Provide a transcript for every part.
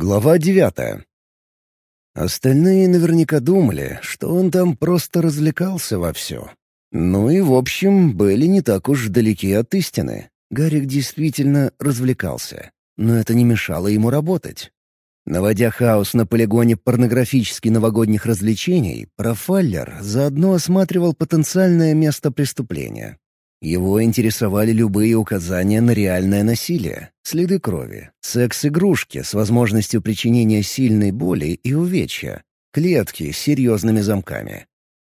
Глава девятая. Остальные наверняка думали, что он там просто развлекался вовсю. Ну и, в общем, были не так уж далеки от истины. Гарик действительно развлекался, но это не мешало ему работать. Наводя хаос на полигоне порнографически новогодних развлечений, профайлер заодно осматривал потенциальное место преступления. Его интересовали любые указания на реальное насилие, следы крови, секс-игрушки с возможностью причинения сильной боли и увечья, клетки с серьезными замками.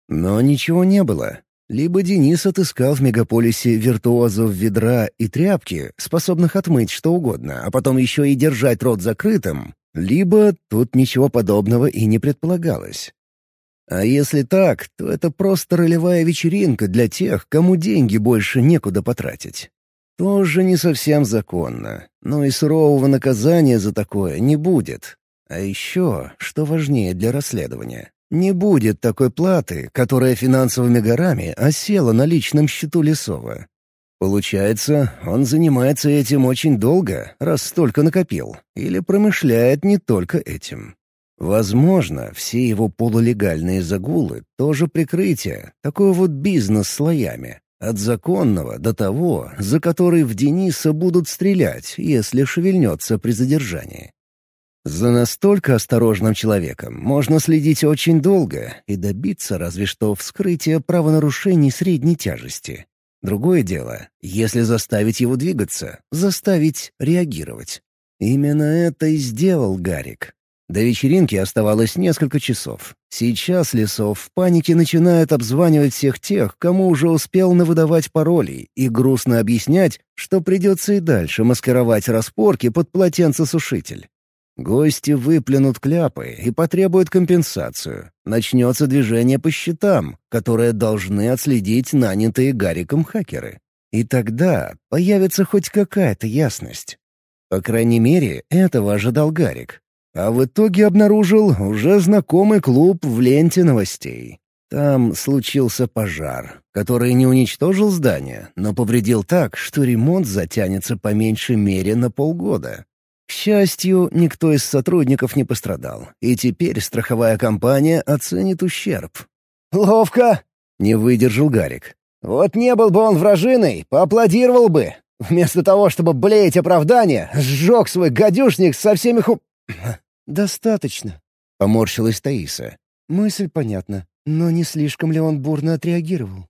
Но ничего не было. Либо Денис отыскал в мегаполисе виртуозов ведра и тряпки, способных отмыть что угодно, а потом еще и держать рот закрытым, либо тут ничего подобного и не предполагалось. А если так, то это просто ролевая вечеринка для тех, кому деньги больше некуда потратить. Тоже не совсем законно, но и сурового наказания за такое не будет. А еще, что важнее для расследования, не будет такой платы, которая финансовыми горами осела на личном счету Лесова. Получается, он занимается этим очень долго, раз столько накопил, или промышляет не только этим. Возможно, все его полулегальные загулы — тоже прикрытие, такой вот бизнес слоями. От законного до того, за который в Дениса будут стрелять, если шевельнется при задержании. За настолько осторожным человеком можно следить очень долго и добиться разве что вскрытия правонарушений средней тяжести. Другое дело, если заставить его двигаться, заставить реагировать. Именно это и сделал Гарик. До вечеринки оставалось несколько часов. Сейчас Лесов в панике начинает обзванивать всех тех, кому уже успел навыдавать пароли, и грустно объяснять, что придется и дальше маскировать распорки под полотенцесушитель. Гости выплюнут кляпы и потребуют компенсацию. Начнется движение по счетам, которое должны отследить нанятые Гариком хакеры. И тогда появится хоть какая-то ясность. По крайней мере, этого ожидал Гарик. А в итоге обнаружил уже знакомый клуб в ленте новостей. Там случился пожар, который не уничтожил здание, но повредил так, что ремонт затянется по меньшей мере на полгода. К счастью, никто из сотрудников не пострадал, и теперь страховая компания оценит ущерб. «Ловко!» — не выдержал Гарик. «Вот не был бы он вражиной, поаплодировал бы. Вместо того, чтобы блеять оправдание, сжег свой гадюшник со всеми ху...» «Достаточно», — поморщилась Таиса. «Мысль понятна, но не слишком ли он бурно отреагировал?»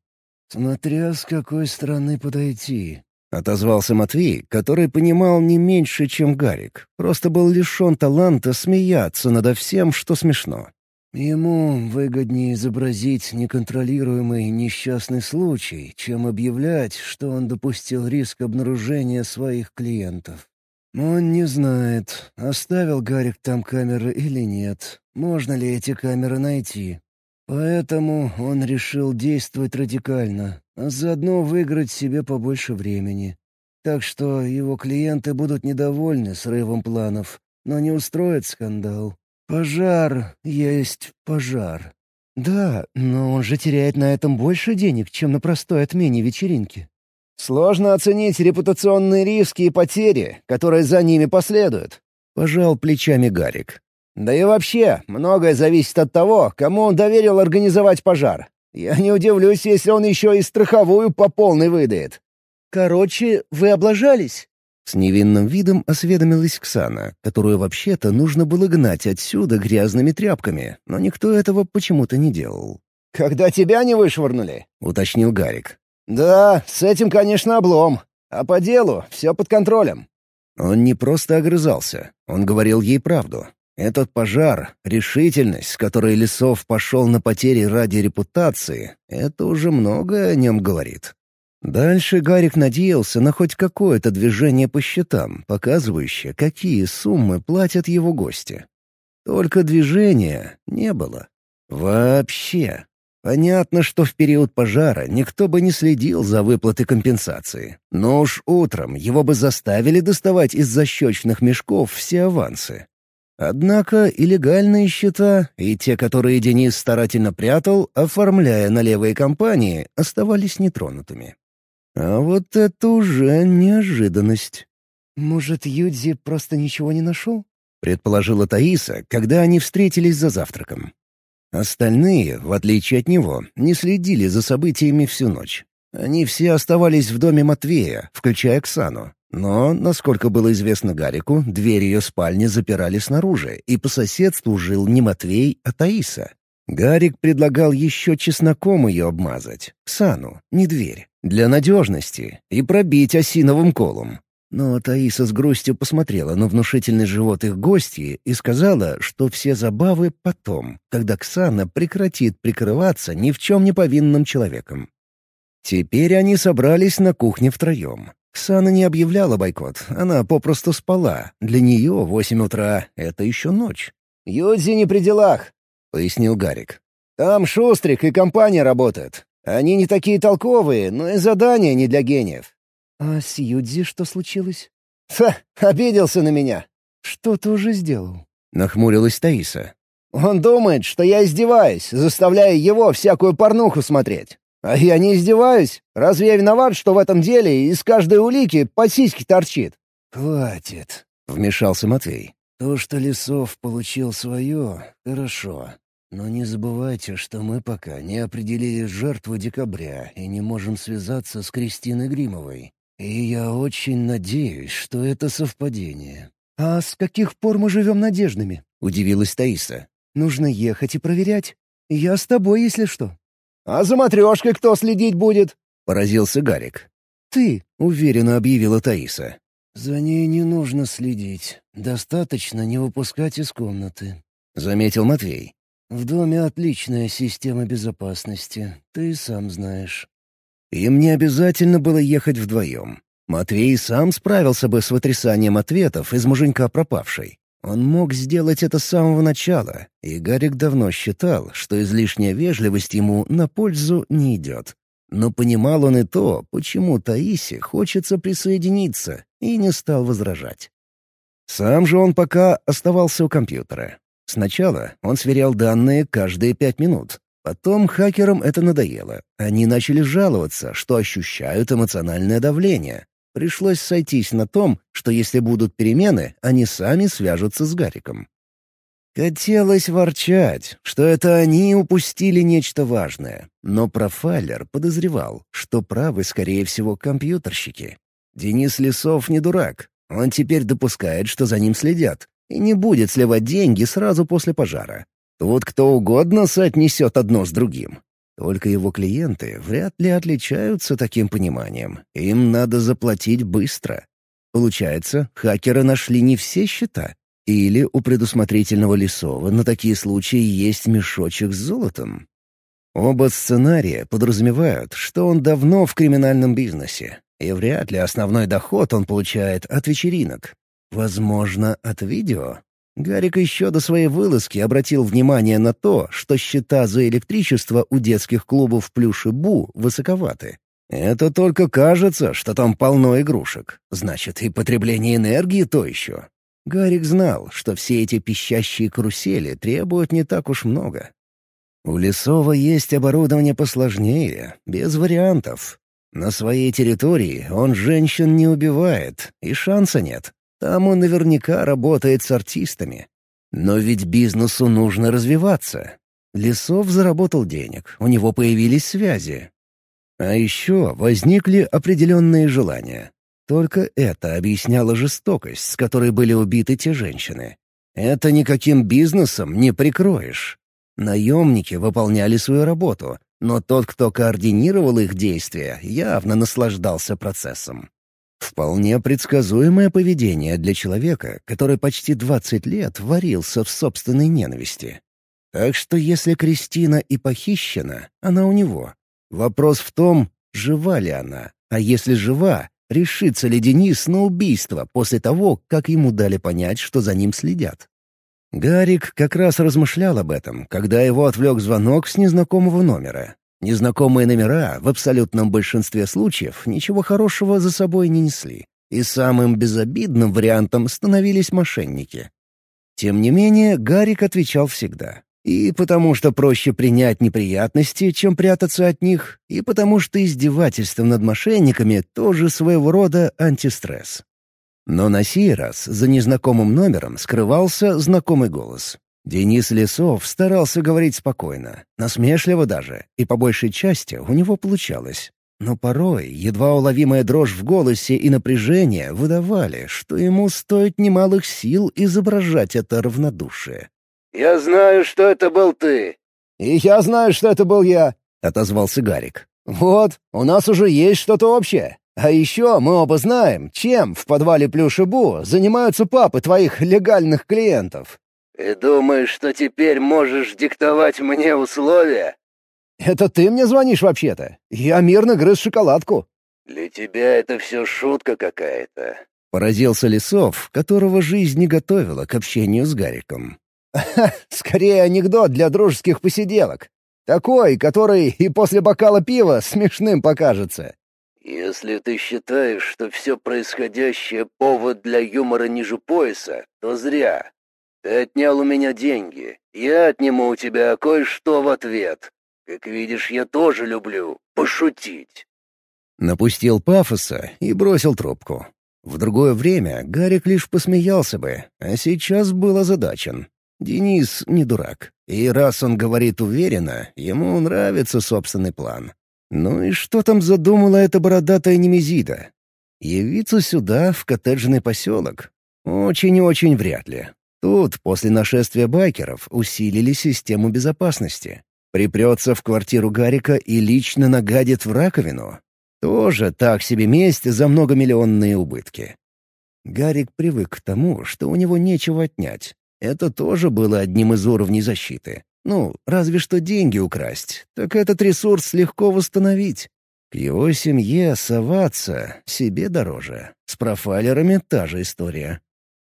«Смотря с какой стороны подойти», — отозвался Матвей, который понимал не меньше, чем Гарик. Просто был лишен таланта смеяться надо всем, что смешно. Ему выгоднее изобразить неконтролируемый несчастный случай, чем объявлять, что он допустил риск обнаружения своих клиентов. Он не знает, оставил Гарик там камеры или нет, можно ли эти камеры найти. Поэтому он решил действовать радикально, а заодно выиграть себе побольше времени. Так что его клиенты будут недовольны срывом планов, но не устроят скандал. Пожар есть пожар. Да, но он же теряет на этом больше денег, чем на простой отмене вечеринки. Сложно оценить репутационные риски и потери, которые за ними последуют. Пожал плечами Гарик. Да и вообще, многое зависит от того, кому он доверил организовать пожар. Я не удивлюсь, если он еще и страховую по полной выдает. Короче, вы облажались? С невинным видом осведомилась Ксана, которую вообще-то нужно было гнать отсюда грязными тряпками, но никто этого почему-то не делал. «Когда тебя не вышвырнули?» — уточнил Гарик. «Да, с этим, конечно, облом. А по делу все под контролем». Он не просто огрызался, он говорил ей правду. Этот пожар, решительность, с которой Лесов пошел на потери ради репутации, это уже многое о нем говорит. Дальше Гарик надеялся на хоть какое-то движение по счетам, показывающее, какие суммы платят его гости. Только движения не было. Вообще. Понятно, что в период пожара никто бы не следил за выплатой компенсации. Но уж утром его бы заставили доставать из защечных мешков все авансы. Однако и легальные счета, и те, которые Денис старательно прятал, оформляя на левые компании, оставались нетронутыми. А вот это уже неожиданность. «Может, Юдзи просто ничего не нашел?» — предположила Таиса, когда они встретились за завтраком. Остальные, в отличие от него, не следили за событиями всю ночь. Они все оставались в доме Матвея, включая Оксану. Но, насколько было известно Гарику, дверь ее спальни запирали снаружи, и по соседству жил не Матвей, а Таиса. Гарик предлагал еще чесноком ее обмазать, Ксану, не дверь, для надежности, и пробить осиновым колом. Но Таиса с грустью посмотрела на внушительный живот их гостьи и сказала, что все забавы потом, когда Ксана прекратит прикрываться ни в чем не повинным человеком. Теперь они собрались на кухне втроем. Ксана не объявляла бойкот, она попросту спала. Для нее восемь утра — это еще ночь. «Юдзи не при делах», — пояснил Гарик. «Там Шустрик и компания работают. Они не такие толковые, но и задания не для гениев. «А с Юдзи что случилось?» «Ха, обиделся на меня». «Что ты уже сделал?» — нахмурилась Таиса. «Он думает, что я издеваюсь, заставляя его всякую порнуху смотреть. А я не издеваюсь. Разве я виноват, что в этом деле из каждой улики по сиське торчит?» «Хватит», — вмешался Матвей. «То, что Лесов получил свое, хорошо. Но не забывайте, что мы пока не определили жертву декабря и не можем связаться с Кристиной Гримовой. И я очень надеюсь, что это совпадение. «А с каких пор мы живем надеждами?» — удивилась Таиса. «Нужно ехать и проверять. Я с тобой, если что». «А за матрешкой кто следить будет?» — поразился Гарик. «Ты», — уверенно объявила Таиса. «За ней не нужно следить. Достаточно не выпускать из комнаты», — заметил Матвей. «В доме отличная система безопасности, ты сам знаешь». Им не обязательно было ехать вдвоем. Матвей сам справился бы с вытрясанием ответов из муженька пропавшей. Он мог сделать это с самого начала, и Гарик давно считал, что излишняя вежливость ему на пользу не идет. Но понимал он и то, почему Таисе хочется присоединиться, и не стал возражать. Сам же он пока оставался у компьютера. Сначала он сверял данные каждые пять минут, Потом хакерам это надоело. Они начали жаловаться, что ощущают эмоциональное давление. Пришлось сойтись на том, что если будут перемены, они сами свяжутся с Гариком. Хотелось ворчать, что это они упустили нечто важное, но профайлер подозревал, что правы, скорее всего, компьютерщики. Денис Лесов не дурак, он теперь допускает, что за ним следят, и не будет сливать деньги сразу после пожара. Тут кто угодно соотнесет одно с другим. Только его клиенты вряд ли отличаются таким пониманием. Им надо заплатить быстро. Получается, хакеры нашли не все счета. Или у предусмотрительного Лесова на такие случаи есть мешочек с золотом. Оба сценария подразумевают, что он давно в криминальном бизнесе, и вряд ли основной доход он получает от вечеринок. Возможно, от видео. Гарик еще до своей вылазки обратил внимание на то, что счета за электричество у детских клубов «Плюш» и «Бу» высоковаты. Это только кажется, что там полно игрушек. Значит, и потребление энергии то еще. Гарик знал, что все эти пищащие карусели требуют не так уж много. У Лесова есть оборудование посложнее, без вариантов. На своей территории он женщин не убивает, и шанса нет. Там он наверняка работает с артистами. Но ведь бизнесу нужно развиваться. Лесов заработал денег, у него появились связи. А еще возникли определенные желания. Только это объясняло жестокость, с которой были убиты те женщины. Это никаким бизнесом не прикроешь. Наемники выполняли свою работу, но тот, кто координировал их действия, явно наслаждался процессом. Вполне предсказуемое поведение для человека, который почти 20 лет варился в собственной ненависти. Так что если Кристина и похищена, она у него. Вопрос в том, жива ли она, а если жива, решится ли Денис на убийство после того, как ему дали понять, что за ним следят. Гарик как раз размышлял об этом, когда его отвлек звонок с незнакомого номера. Незнакомые номера в абсолютном большинстве случаев ничего хорошего за собой не несли, и самым безобидным вариантом становились мошенники. Тем не менее, Гарик отвечал всегда. И потому что проще принять неприятности, чем прятаться от них, и потому что издевательство над мошенниками тоже своего рода антистресс. Но на сей раз за незнакомым номером скрывался знакомый голос. Денис Лесов старался говорить спокойно, насмешливо даже, и по большей части у него получалось. Но порой едва уловимая дрожь в голосе и напряжение выдавали, что ему стоит немалых сил изображать это равнодушие. «Я знаю, что это был ты». «И я знаю, что это был я», — отозвался Гарик. «Вот, у нас уже есть что-то общее. А еще мы оба знаем, чем в подвале Плюшебу занимаются папы твоих легальных клиентов». «И думаешь, что теперь можешь диктовать мне условия?» «Это ты мне звонишь вообще-то? Я мирно грыз шоколадку». «Для тебя это все шутка какая-то», — поразился Лисов, которого жизнь не готовила к общению с Гариком. «Скорее анекдот для дружеских посиделок. Такой, который и после бокала пива смешным покажется». «Если ты считаешь, что все происходящее — повод для юмора ниже пояса, то зря. Ты отнял у меня деньги, я отниму у тебя кое-что в ответ. Как видишь, я тоже люблю пошутить». Напустил пафоса и бросил трубку. В другое время Гарик лишь посмеялся бы, а сейчас был озадачен. Денис не дурак, и раз он говорит уверенно, ему нравится собственный план. Ну и что там задумала эта бородатая немезида? Явиться сюда, в коттеджный поселок? Очень и очень вряд ли. Тут, после нашествия байкеров, усилили систему безопасности. Припрется в квартиру Гарика и лично нагадит в раковину. Тоже так себе месть за многомиллионные убытки. Гарик привык к тому, что у него нечего отнять. Это тоже было одним из уровней защиты. Ну, разве что деньги украсть, так этот ресурс легко восстановить. К его семье соваться себе дороже. С профайлерами та же история.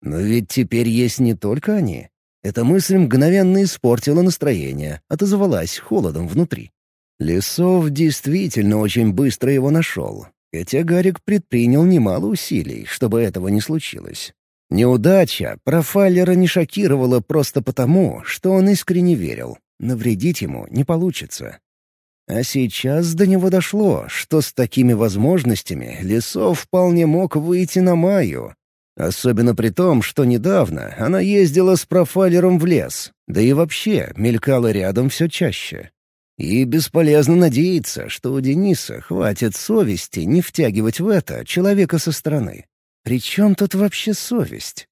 Но ведь теперь есть не только они. Эта мысль мгновенно испортила настроение, отозвалась холодом внутри. Лесов действительно очень быстро его нашел, хотя Гарик предпринял немало усилий, чтобы этого не случилось. Неудача профайлера не шокировала просто потому, что он искренне верил. Навредить ему не получится. А сейчас до него дошло, что с такими возможностями Лесов вполне мог выйти на Майю, Особенно при том, что недавно она ездила с профайлером в лес, да и вообще мелькала рядом все чаще. И бесполезно надеяться, что у Дениса хватит совести не втягивать в это человека со стороны. При чем тут вообще совесть?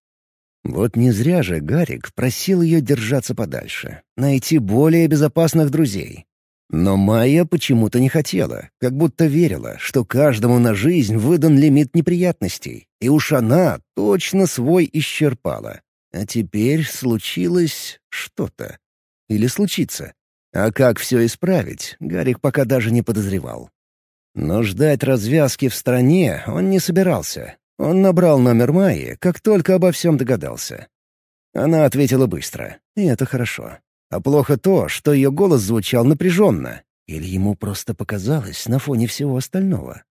Вот не зря же Гарик просил ее держаться подальше, найти более безопасных друзей. Но Майя почему-то не хотела, как будто верила, что каждому на жизнь выдан лимит неприятностей, и уж она точно свой исчерпала. А теперь случилось что-то. Или случится. А как все исправить, Гарик пока даже не подозревал. Но ждать развязки в стране он не собирался. Он набрал номер Майи, как только обо всем догадался. Она ответила быстро, и это хорошо. А плохо то, что ее голос звучал напряженно. Или ему просто показалось на фоне всего остального.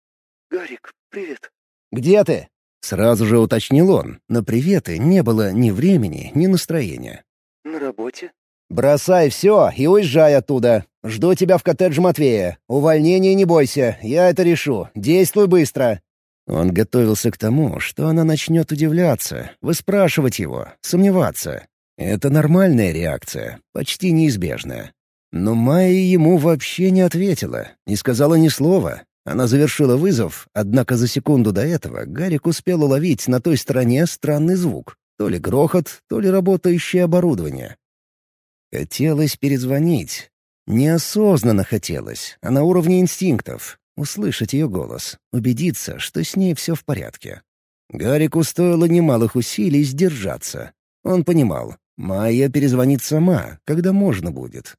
«Гарик, привет». «Где ты?» Сразу же уточнил он. На приветы не было ни времени, ни настроения. «На работе». «Бросай все и уезжай оттуда. Жду тебя в коттедж Матвея. Увольнение не бойся, я это решу. Действуй быстро». Он готовился к тому, что она начнет удивляться, выспрашивать его, сомневаться, это нормальная реакция, почти неизбежная. Но Майя ему вообще не ответила, не сказала ни слова. Она завершила вызов, однако за секунду до этого Гарик успел уловить на той стороне странный звук. То ли грохот, то ли работающее оборудование. Хотелось перезвонить. Неосознанно хотелось, а на уровне инстинктов. Услышать ее голос, убедиться, что с ней все в порядке. Гарику стоило немалых усилий сдержаться. Он понимал, Майя перезвонит сама, когда можно будет.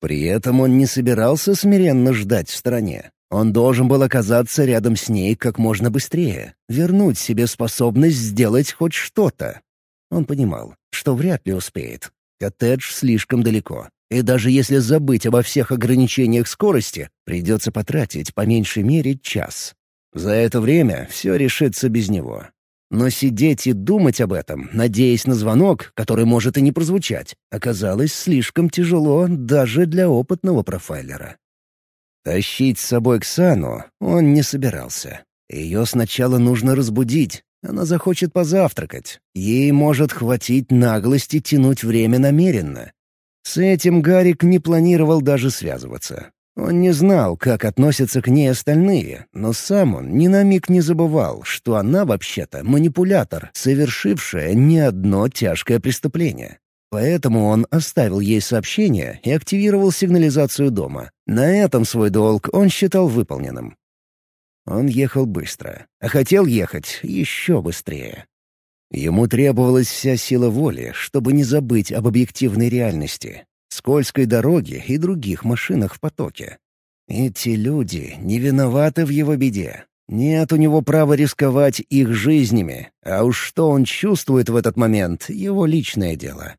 При этом он не собирался смиренно ждать в стороне. Он должен был оказаться рядом с ней как можно быстрее, вернуть себе способность сделать хоть что-то. Он понимал, что вряд ли успеет. Коттедж слишком далеко. И даже если забыть обо всех ограничениях скорости, придется потратить по меньшей мере час. За это время все решится без него. Но сидеть и думать об этом, надеясь на звонок, который может и не прозвучать, оказалось слишком тяжело даже для опытного профайлера. Тащить с собой Ксану он не собирался. Ее сначала нужно разбудить, Она захочет позавтракать. Ей может хватить наглости тянуть время намеренно. С этим Гарик не планировал даже связываться. Он не знал, как относятся к ней остальные, но сам он ни на миг не забывал, что она вообще-то манипулятор, совершившая не одно тяжкое преступление. Поэтому он оставил ей сообщение и активировал сигнализацию дома. На этом свой долг он считал выполненным. Он ехал быстро, а хотел ехать еще быстрее. Ему требовалась вся сила воли, чтобы не забыть об объективной реальности, скользкой дороге и других машинах в потоке. Эти люди не виноваты в его беде. Нет у него права рисковать их жизнями, а уж что он чувствует в этот момент — его личное дело.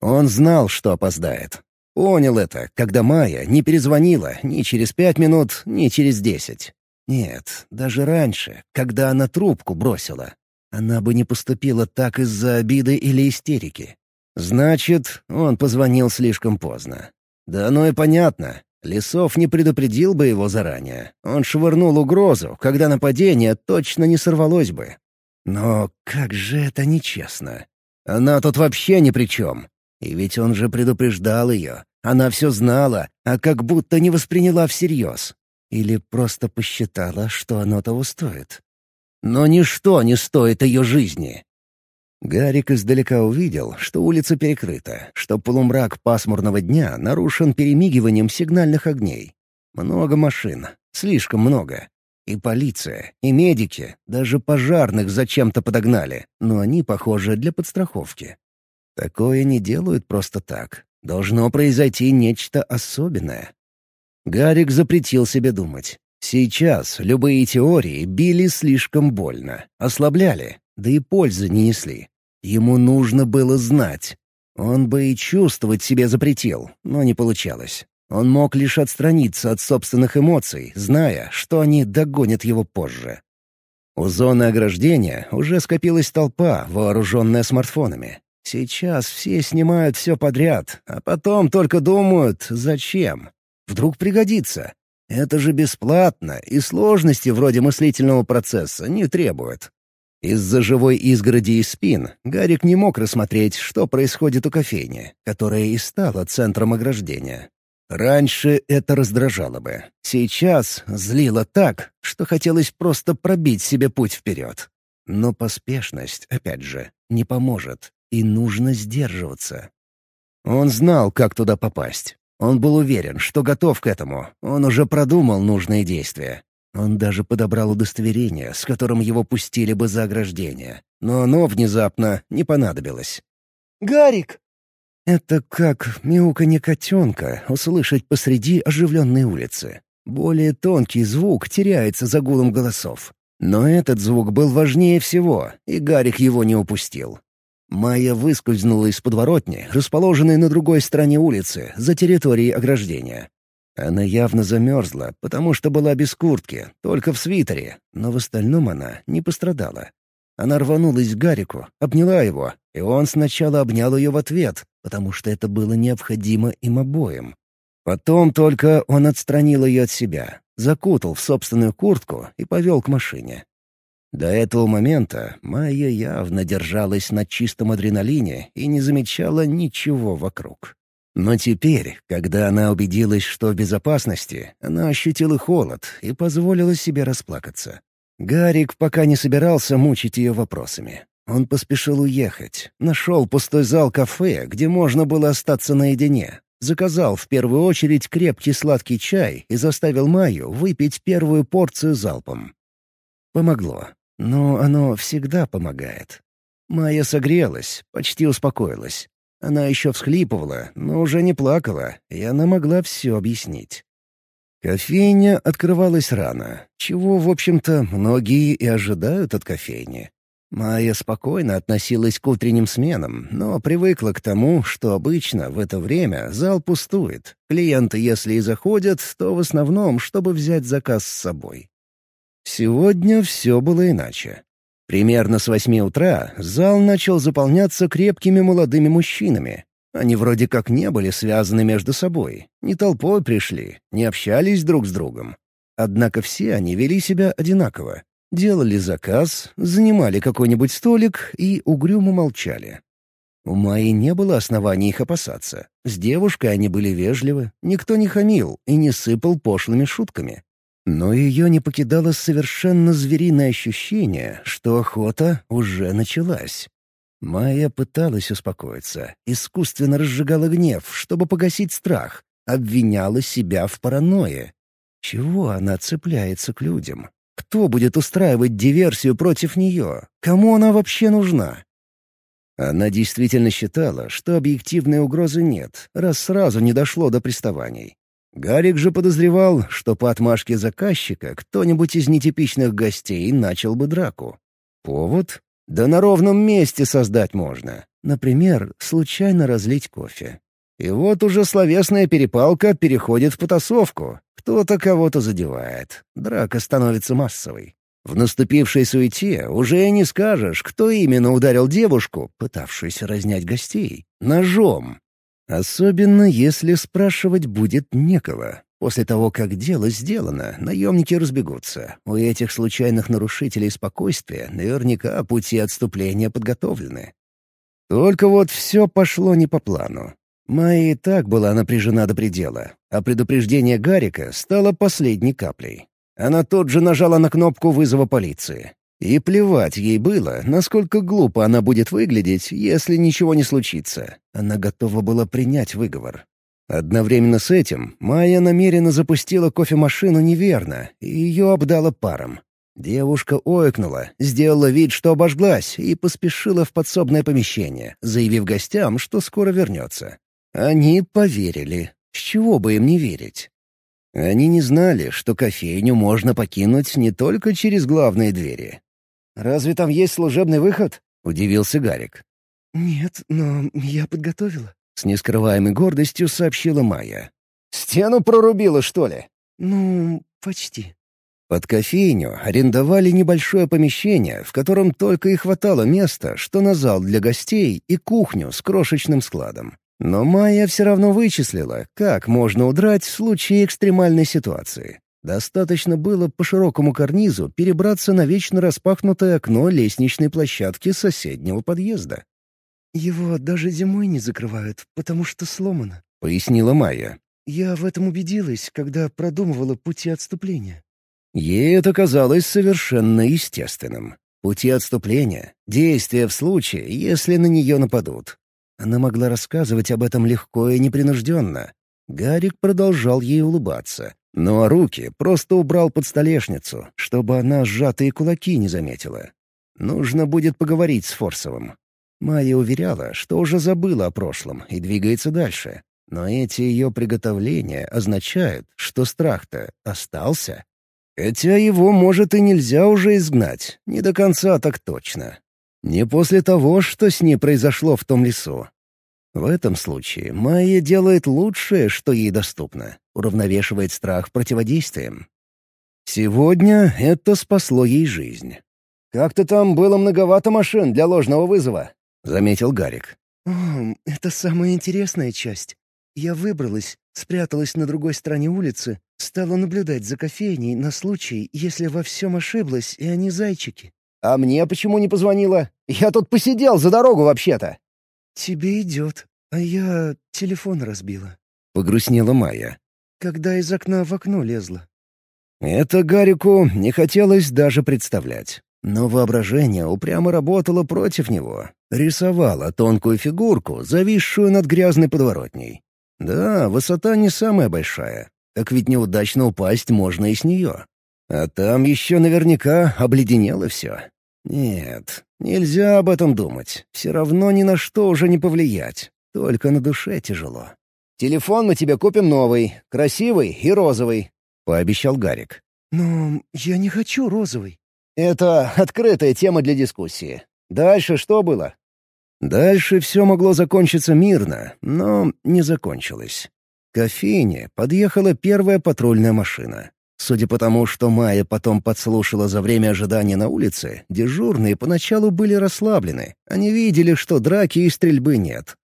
Он знал, что опоздает. Понял это, когда Майя не перезвонила ни через пять минут, ни через десять. Нет, даже раньше, когда она трубку бросила. Она бы не поступила так из-за обиды или истерики. Значит, он позвонил слишком поздно. Да оно и понятно. Лесов не предупредил бы его заранее. Он швырнул угрозу, когда нападение точно не сорвалось бы. Но как же это нечестно. Она тут вообще ни при чем. И ведь он же предупреждал ее. Она все знала, а как будто не восприняла всерьез. Или просто посчитала, что оно того стоит. Но ничто не стоит ее жизни. Гарик издалека увидел, что улица перекрыта, что полумрак пасмурного дня нарушен перемигиванием сигнальных огней. Много машин, слишком много. И полиция, и медики, даже пожарных зачем-то подогнали, но они, похоже, для подстраховки. Такое не делают просто так. Должно произойти нечто особенное. Гарик запретил себе думать. Сейчас любые теории били слишком больно, ослабляли, да и пользы не несли. Ему нужно было знать. Он бы и чувствовать себе запретил, но не получалось. Он мог лишь отстраниться от собственных эмоций, зная, что они догонят его позже. У зоны ограждения уже скопилась толпа, вооруженная смартфонами. Сейчас все снимают все подряд, а потом только думают, зачем. Вдруг пригодится. Это же бесплатно, и сложности вроде мыслительного процесса не требует. Из-за живой изгороди и спин Гарик не мог рассмотреть, что происходит у кофейни, которая и стала центром ограждения. Раньше это раздражало бы. Сейчас злило так, что хотелось просто пробить себе путь вперед. Но поспешность, опять же, не поможет и нужно сдерживаться. Он знал, как туда попасть. Он был уверен, что готов к этому. Он уже продумал нужные действия. Он даже подобрал удостоверение, с которым его пустили бы за ограждение. Но оно внезапно не понадобилось. «Гарик!» Это как мяуканье котенка услышать посреди оживленной улицы. Более тонкий звук теряется за гулом голосов. Но этот звук был важнее всего, и Гарик его не упустил. Майя выскользнула из подворотни, расположенной на другой стороне улицы, за территорией ограждения. Она явно замерзла, потому что была без куртки, только в свитере, но в остальном она не пострадала. Она рванулась к Гарику, обняла его, и он сначала обнял ее в ответ, потому что это было необходимо им обоим. Потом только он отстранил ее от себя, закутал в собственную куртку и повел к машине. До этого момента Майя явно держалась на чистом адреналине и не замечала ничего вокруг. Но теперь, когда она убедилась, что в безопасности, она ощутила холод и позволила себе расплакаться. Гарик пока не собирался мучить ее вопросами. Он поспешил уехать, нашел пустой зал кафе, где можно было остаться наедине, заказал в первую очередь крепкий сладкий чай и заставил Майю выпить первую порцию залпом. Помогло. Но оно всегда помогает. Майя согрелась, почти успокоилась. Она еще всхлипывала, но уже не плакала, и она могла все объяснить. Кофейня открывалась рано, чего, в общем-то, многие и ожидают от кофейни. Майя спокойно относилась к утренним сменам, но привыкла к тому, что обычно в это время зал пустует. Клиенты, если и заходят, то в основном, чтобы взять заказ с собой. Сегодня все было иначе. Примерно с восьми утра зал начал заполняться крепкими молодыми мужчинами. Они вроде как не были связаны между собой, не толпой пришли, не общались друг с другом. Однако все они вели себя одинаково. делали заказ, занимали какой-нибудь столик и угрюмо молчали. У Майи не было оснований их опасаться. С девушкой они были вежливы, никто не хамил и не сыпал пошлыми шутками. Но ее не покидало совершенно звериное ощущение, что охота уже началась. Майя пыталась успокоиться, искусственно разжигала гнев, чтобы погасить страх, обвиняла себя в паранойе. Чего она цепляется к людям? Кто будет устраивать диверсию против нее? Кому она вообще нужна? Она действительно считала, что объективной угрозы нет, раз сразу не дошло до приставаний. Гарик же подозревал, что по отмашке заказчика кто-нибудь из нетипичных гостей начал бы драку. Повод? Да на ровном месте создать можно. Например, случайно разлить кофе. И вот уже словесная перепалка переходит в потасовку. Кто-то кого-то задевает. Драка становится массовой. В наступившей суете уже и не скажешь, кто именно ударил девушку, пытавшуюся разнять гостей, ножом. Особенно если спрашивать будет некого. После того, как дело сделано, наемники разбегутся. У этих случайных нарушителей спокойствия наверняка пути отступления подготовлены. Только вот все пошло не по плану. Майя и так была напряжена до предела, а предупреждение Гарика стало последней каплей. Она тут же нажала на кнопку вызова полиции. И плевать ей было, насколько глупо она будет выглядеть, если ничего не случится. Она готова была принять выговор. Одновременно с этим Майя намеренно запустила кофемашину неверно, и ее обдала паром. Девушка ойкнула, сделала вид, что обожглась, и поспешила в подсобное помещение, заявив гостям, что скоро вернется. Они поверили. С чего бы им не верить? Они не знали, что кофейню можно покинуть не только через главные двери. «Разве там есть служебный выход?» — удивился Гарик. «Нет, но я подготовила», — с нескрываемой гордостью сообщила Майя. «Стену прорубила, что ли?» «Ну, почти». Под кофейню арендовали небольшое помещение, в котором только и хватало места, что на зал для гостей и кухню с крошечным складом. Но Майя все равно вычислила, как можно удрать в случае экстремальной ситуации. Достаточно было по широкому карнизу перебраться на вечно распахнутое окно лестничной площадки соседнего подъезда. «Его даже зимой не закрывают, потому что сломано», — пояснила Майя. «Я в этом убедилась, когда продумывала пути отступления». Ей это казалось совершенно естественным. Пути отступления — действия в случае, если на нее нападут. Она могла рассказывать об этом легко и непринужденно. Гарик продолжал ей улыбаться, но руки просто убрал под столешницу, чтобы она сжатые кулаки не заметила. Нужно будет поговорить с Форсовым. Майя уверяла, что уже забыла о прошлом и двигается дальше. Но эти ее приготовления означают, что страх-то остался. Хотя его, может, и нельзя уже изгнать, не до конца так точно. Не после того, что с ней произошло в том лесу. В этом случае Майя делает лучшее, что ей доступно, уравновешивает страх противодействием. Сегодня это спасло ей жизнь. «Как-то там было многовато машин для ложного вызова», — заметил Гарик. «О, это самая интересная часть. Я выбралась, спряталась на другой стороне улицы, стала наблюдать за кофейней на случай, если во всем ошиблась, и они зайчики. «А мне почему не позвонила? Я тут посидел за дорогу вообще-то!» «Тебе идет, а я телефон разбила», — погрустнела Майя. «Когда из окна в окно лезла». Это Гарику не хотелось даже представлять. Но воображение упрямо работало против него. Рисовало тонкую фигурку, зависшую над грязной подворотней. Да, высота не самая большая. Так ведь неудачно упасть можно и с нее. А там еще наверняка обледенело все. Нет, нельзя об этом думать. Все равно ни на что уже не повлиять. Только на душе тяжело. «Телефон мы тебе купим новый, красивый и розовый», — пообещал Гарик. «Но я не хочу розовый». «Это открытая тема для дискуссии. Дальше что было?» Дальше все могло закончиться мирно, но не закончилось. К кофейне подъехала первая патрульная машина. Судя по тому, что Майя потом подслушала за время ожидания на улице, дежурные поначалу были расслаблены. Они видели, что драки и стрельбы нет.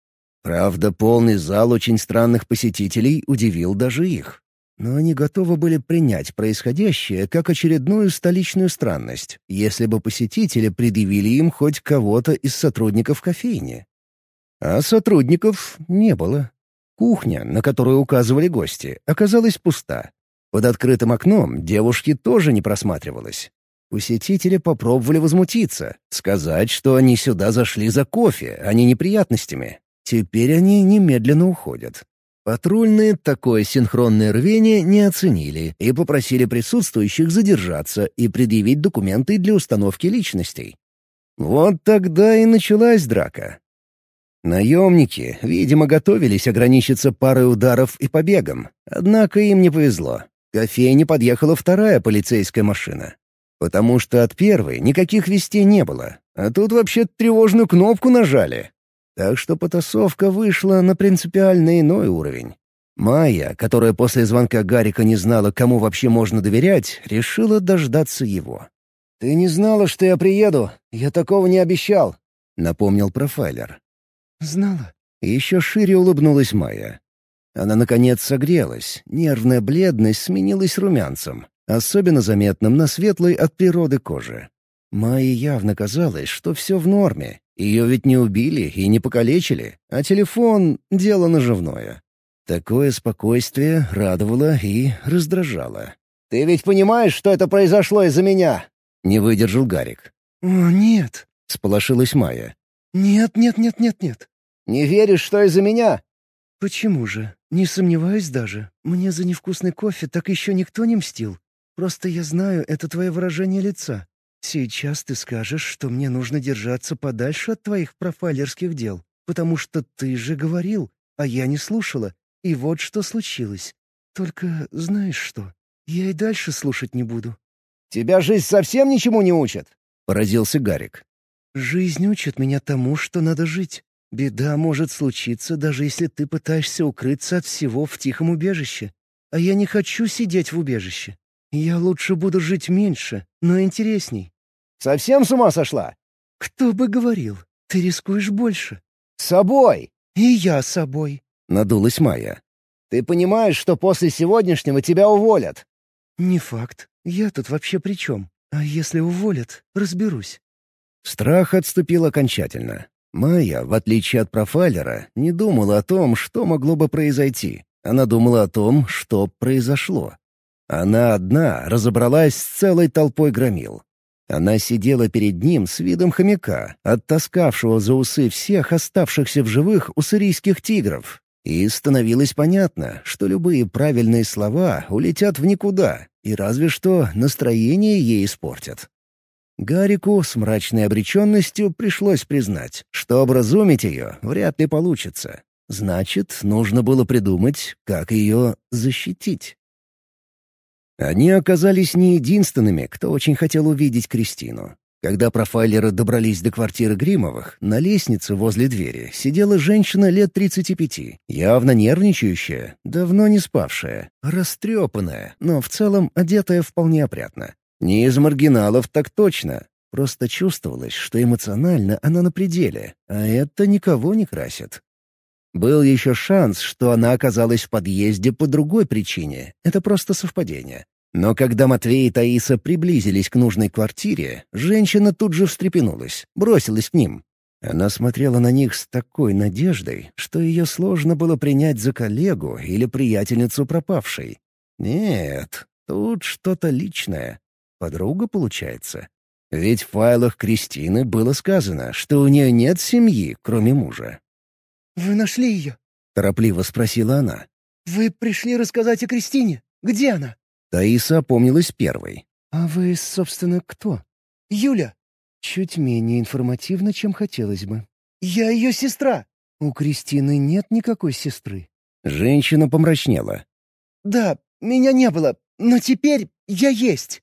Правда, полный зал очень странных посетителей удивил даже их. но они готовы были принять происходящее как очередную столичную странность, если бы посетители предъявили им хоть кого-то из сотрудников кофейни. А сотрудников не было. Кухня, на которую указывали гости, оказалась пуста. Под открытым окном девушки тоже не просматривалось. Посетители попробовали возмутиться, сказать, что они сюда зашли за кофе, а не неприятностями. Теперь они немедленно уходят. Патрульные такое синхронное рвение не оценили и попросили присутствующих задержаться и предъявить документы для установки личностей. Вот тогда и началась драка. Наемники, видимо, готовились ограничиться парой ударов и побегом, однако им не повезло. К кофейне подъехала вторая полицейская машина. Потому что от первой никаких вестей не было, а тут вообще тревожную кнопку нажали. Так что потасовка вышла на принципиально иной уровень. Майя, которая после звонка Гарика не знала, кому вообще можно доверять, решила дождаться его. «Ты не знала, что я приеду? Я такого не обещал», — напомнил профайлер. «Знала». Еще шире улыбнулась Майя. Она, наконец, согрелась, нервная бледность сменилась румянцем, особенно заметным на светлой от природы коже. Майе явно казалось, что все в норме, ее ведь не убили и не покалечили, а телефон — дело наживное. Такое спокойствие радовало и раздражало. «Ты ведь понимаешь, что это произошло из-за меня?» — не выдержал Гарик. «О, нет!» — сполошилась Майя. «Нет, нет, нет, нет, нет». «Не веришь, что из-за меня?» «Почему же? Не сомневаюсь даже. Мне за невкусный кофе так еще никто не мстил. Просто я знаю это твое выражение лица. Сейчас ты скажешь, что мне нужно держаться подальше от твоих профайлерских дел, потому что ты же говорил, а я не слушала, и вот что случилось. Только знаешь что, я и дальше слушать не буду». «Тебя жизнь совсем ничему не учит?» — поразился Гарик. «Жизнь учит меня тому, что надо жить. Беда может случиться, даже если ты пытаешься укрыться от всего в тихом убежище. А я не хочу сидеть в убежище. Я лучше буду жить меньше, но интересней. Совсем с ума сошла?» «Кто бы говорил, ты рискуешь больше». «С собой!» «И я с собой», — надулась Майя. «Ты понимаешь, что после сегодняшнего тебя уволят?» «Не факт. Я тут вообще при чем? А если уволят, разберусь». Страх отступил окончательно. Майя, в отличие от профайлера, не думала о том, что могло бы произойти. Она думала о том, что произошло. Она одна разобралась с целой толпой громил. Она сидела перед ним с видом хомяка, оттаскавшего за усы всех оставшихся в живых уссурийских тигров. И становилось понятно, что любые правильные слова улетят в никуда, и разве что настроение ей испортят. Гарику с мрачной обреченностью пришлось признать, что образумить ее вряд ли получится. Значит, нужно было придумать, как ее защитить. Они оказались не единственными, кто очень хотел увидеть Кристину. Когда профайлеры добрались до квартиры Гримовых, на лестнице возле двери сидела женщина лет 35, явно нервничающая, давно не спавшая, растрепанная, но в целом одетая вполне опрятно. Не из маргиналов так точно. Просто чувствовалось, что эмоционально она на пределе, а это никого не красит. Был еще шанс, что она оказалась в подъезде по другой причине. Это просто совпадение. Но когда Матвей и Таиса приблизились к нужной квартире, женщина тут же встрепенулась, бросилась к ним. Она смотрела на них с такой надеждой, что ее сложно было принять за коллегу или приятельницу пропавшей. Нет, тут что-то личное. Подруга, получается. Ведь в файлах Кристины было сказано, что у нее нет семьи, кроме мужа. «Вы нашли ее?» — торопливо спросила она. «Вы пришли рассказать о Кристине? Где она?» Таиса опомнилась первой. «А вы, собственно, кто?» «Юля». «Чуть менее информативно, чем хотелось бы». «Я ее сестра». «У Кристины нет никакой сестры». Женщина помрачнела. «Да, меня не было, но теперь я есть».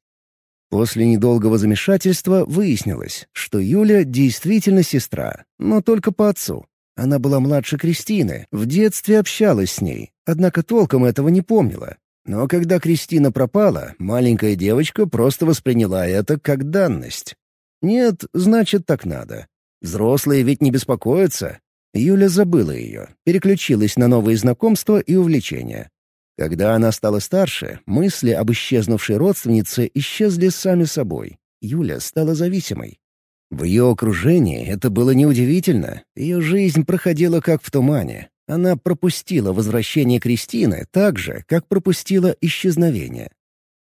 После недолгого замешательства выяснилось, что Юля действительно сестра, но только по отцу. Она была младше Кристины, в детстве общалась с ней, однако толком этого не помнила. Но когда Кристина пропала, маленькая девочка просто восприняла это как данность. Нет, значит, так надо. Взрослые ведь не беспокоятся. Юля забыла ее, переключилась на новые знакомства и увлечения. Когда она стала старше, мысли об исчезнувшей родственнице исчезли сами собой. Юля стала зависимой. В ее окружении это было неудивительно. Ее жизнь проходила как в тумане. Она пропустила возвращение Кристины так же, как пропустила исчезновение.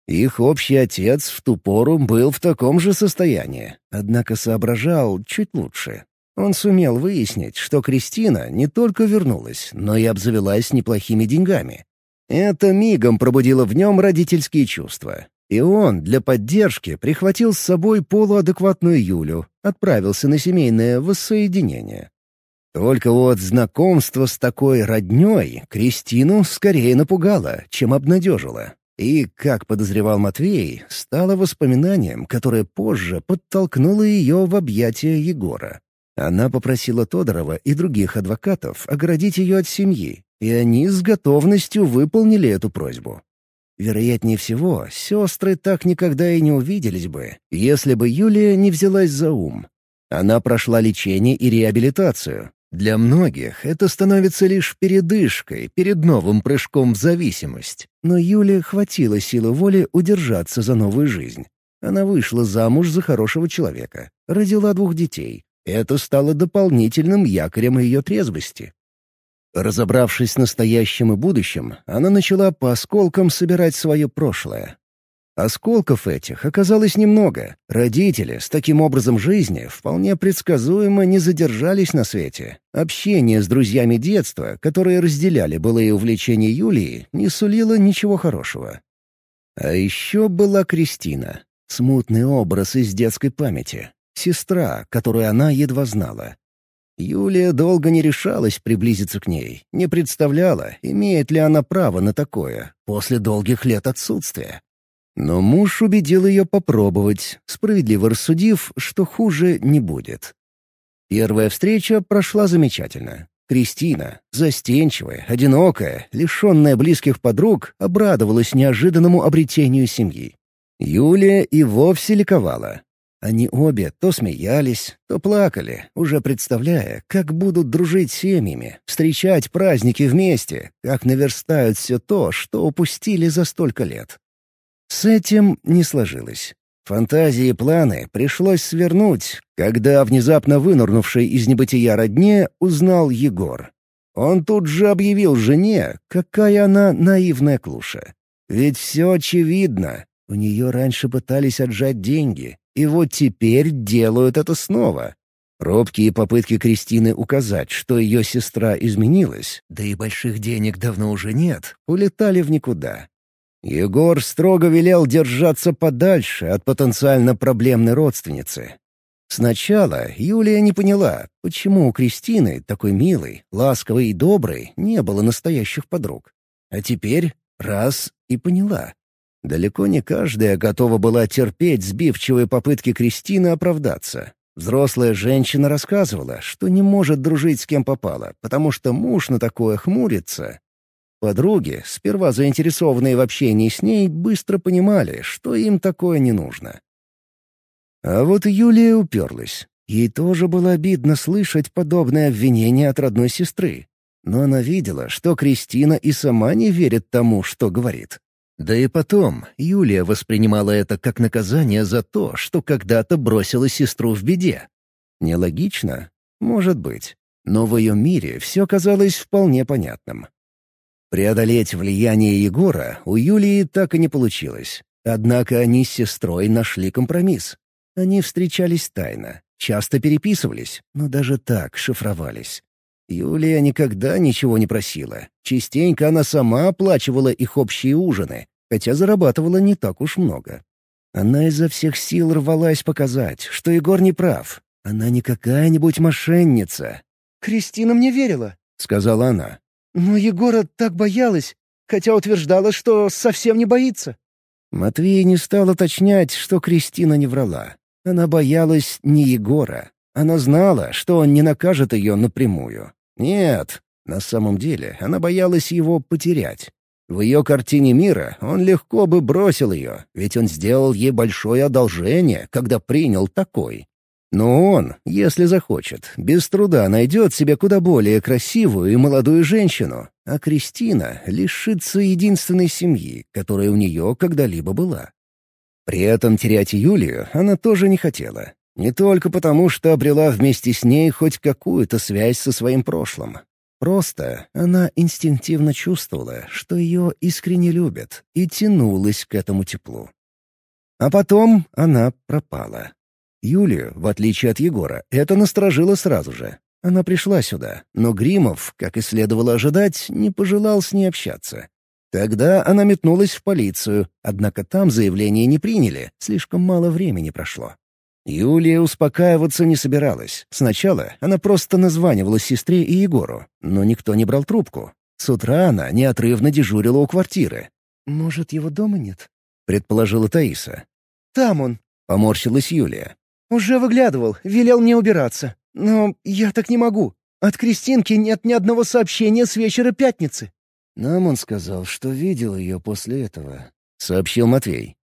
Их общий отец в ту пору был в таком же состоянии, однако соображал чуть лучше. Он сумел выяснить, что Кристина не только вернулась, но и обзавелась неплохими деньгами. Это мигом пробудило в нем родительские чувства. И он для поддержки прихватил с собой полуадекватную Юлю, отправился на семейное воссоединение. Только вот знакомство с такой роднёй Кристину скорее напугало, чем обнадежило. И, как подозревал Матвей, стало воспоминанием, которое позже подтолкнуло ее в объятия Егора. Она попросила Тодорова и других адвокатов оградить ее от семьи, и они с готовностью выполнили эту просьбу. Вероятнее всего, сестры так никогда и не увиделись бы, если бы Юлия не взялась за ум. Она прошла лечение и реабилитацию. Для многих это становится лишь передышкой перед новым прыжком в зависимость. Но Юле хватило силы воли удержаться за новую жизнь. Она вышла замуж за хорошего человека, родила двух детей, это стало дополнительным якорем ее трезвости. Разобравшись с настоящим и будущим, она начала по осколкам собирать свое прошлое. Осколков этих оказалось немного. Родители с таким образом жизни вполне предсказуемо не задержались на свете. Общение с друзьями детства, которые разделяли былые увлечения Юлии, не сулило ничего хорошего. А еще была Кристина. Смутный образ из детской памяти. Сестра, которую она едва знала. Юлия долго не решалась приблизиться к ней, не представляла, имеет ли она право на такое, после долгих лет отсутствия. Но муж убедил ее попробовать, справедливо рассудив, что хуже не будет. Первая встреча прошла замечательно. Кристина, застенчивая, одинокая, лишенная близких подруг, обрадовалась неожиданному обретению семьи. Юлия и вовсе ликовала. Они обе то смеялись, то плакали, уже представляя, как будут дружить семьями, встречать праздники вместе, как наверстают все то, что упустили за столько лет. С этим не сложилось. Фантазии и планы пришлось свернуть, когда внезапно вынурнувший из небытия родне узнал Егор. Он тут же объявил жене, какая она наивная клуша. Ведь все очевидно. У нее раньше пытались отжать деньги, и вот теперь делают это снова. Робкие попытки Кристины указать, что ее сестра изменилась, да и больших денег давно уже нет, улетали в никуда. Егор строго велел держаться подальше от потенциально проблемной родственницы. Сначала Юлия не поняла, почему у Кристины, такой милой, ласковой и доброй, не было настоящих подруг. А теперь раз и поняла. Далеко не каждая готова была терпеть сбивчивые попытки Кристины оправдаться. Взрослая женщина рассказывала, что не может дружить с кем попало, потому что муж на такое хмурится. Подруги, сперва заинтересованные в общении с ней, быстро понимали, что им такое не нужно. А вот Юлия уперлась. Ей тоже было обидно слышать подобное обвинение от родной сестры. Но она видела, что Кристина и сама не верит тому, что говорит. Да и потом, Юлия воспринимала это как наказание за то, что когда-то бросила сестру в беде. Нелогично? Может быть. Но в ее мире все казалось вполне понятным. Преодолеть влияние Егора у Юлии так и не получилось. Однако они с сестрой нашли компромисс. Они встречались тайно, часто переписывались, но даже так шифровались. Юлия никогда ничего не просила. Частенько она сама оплачивала их общие ужины, хотя зарабатывала не так уж много. Она изо всех сил рвалась показать, что Егор не прав. Она не какая-нибудь мошенница. «Кристина мне верила», — сказала она. «Но Егора так боялась, хотя утверждала, что совсем не боится». Матвей не стал уточнять, что Кристина не врала. Она боялась не Егора. Она знала, что он не накажет ее напрямую. Нет, на самом деле она боялась его потерять. В ее картине мира он легко бы бросил ее, ведь он сделал ей большое одолжение, когда принял такой. Но он, если захочет, без труда найдет себе куда более красивую и молодую женщину, а Кристина лишится единственной семьи, которая у нее когда-либо была. При этом терять Юлию она тоже не хотела. Не только потому, что обрела вместе с ней хоть какую-то связь со своим прошлым. Просто она инстинктивно чувствовала, что ее искренне любят, и тянулась к этому теплу. А потом она пропала. Юлию, в отличие от Егора, это насторожило сразу же. Она пришла сюда, но Гримов, как и следовало ожидать, не пожелал с ней общаться. Тогда она метнулась в полицию, однако там заявление не приняли, слишком мало времени прошло. Юлия успокаиваться не собиралась. Сначала она просто названивала сестре и Егору, но никто не брал трубку. С утра она неотрывно дежурила у квартиры. «Может, его дома нет?» — предположила Таиса. «Там он», — поморщилась Юлия. «Уже выглядывал, велел мне убираться. Но я так не могу. От Кристинки нет ни одного сообщения с вечера пятницы». «Нам он сказал, что видел ее после этого», — сообщил Матвей.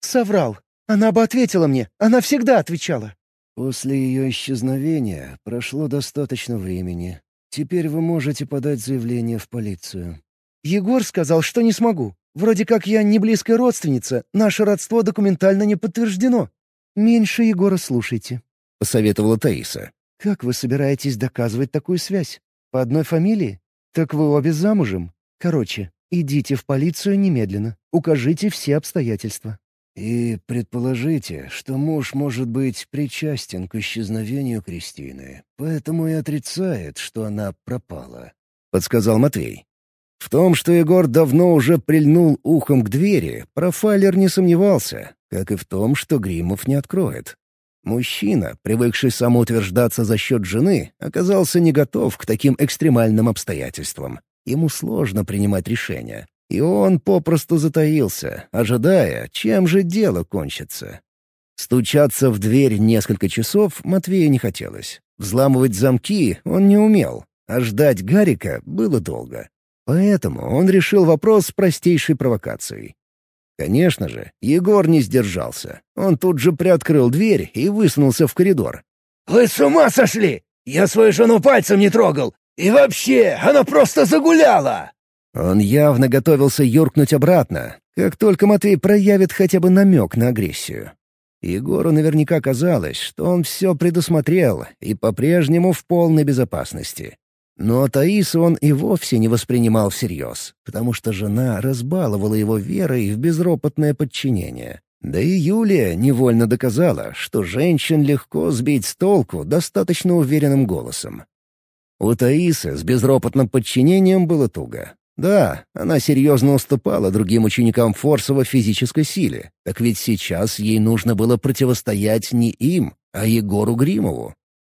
«Соврал. Она бы ответила мне. Она всегда отвечала». «После ее исчезновения прошло достаточно времени. Теперь вы можете подать заявление в полицию». «Егор сказал, что не смогу. Вроде как я не близкая родственница, наше родство документально не подтверждено». «Меньше Егора слушайте», — посоветовала Таиса. «Как вы собираетесь доказывать такую связь? По одной фамилии? Так вы обе замужем. Короче, идите в полицию немедленно, укажите все обстоятельства». «И предположите, что муж может быть причастен к исчезновению Кристины, поэтому и отрицает, что она пропала», — подсказал Матвей. В том, что Егор давно уже прильнул ухом к двери, профайлер не сомневался, как и в том, что Гримов не откроет. Мужчина, привыкший самоутверждаться за счет жены, оказался не готов к таким экстремальным обстоятельствам. Ему сложно принимать решения. И он попросту затаился, ожидая, чем же дело кончится. Стучаться в дверь несколько часов Матвею не хотелось. Взламывать замки он не умел, а ждать Гарика было долго. Поэтому он решил вопрос с простейшей провокацией. Конечно же, Егор не сдержался. Он тут же приоткрыл дверь и высунулся в коридор. «Вы с ума сошли? Я свою жену пальцем не трогал. И вообще, она просто загуляла!» Он явно готовился юркнуть обратно, как только Матвей проявит хотя бы намек на агрессию. Егору наверняка казалось, что он все предусмотрел и по-прежнему в полной безопасности. Но Таису он и вовсе не воспринимал всерьез, потому что жена разбаловала его верой в безропотное подчинение. Да и Юлия невольно доказала, что женщин легко сбить с толку достаточно уверенным голосом. У Таисы с безропотным подчинением было туго. Да, она серьезно уступала другим ученикам Форсова физической силе, так ведь сейчас ей нужно было противостоять не им, а Егору Гримову.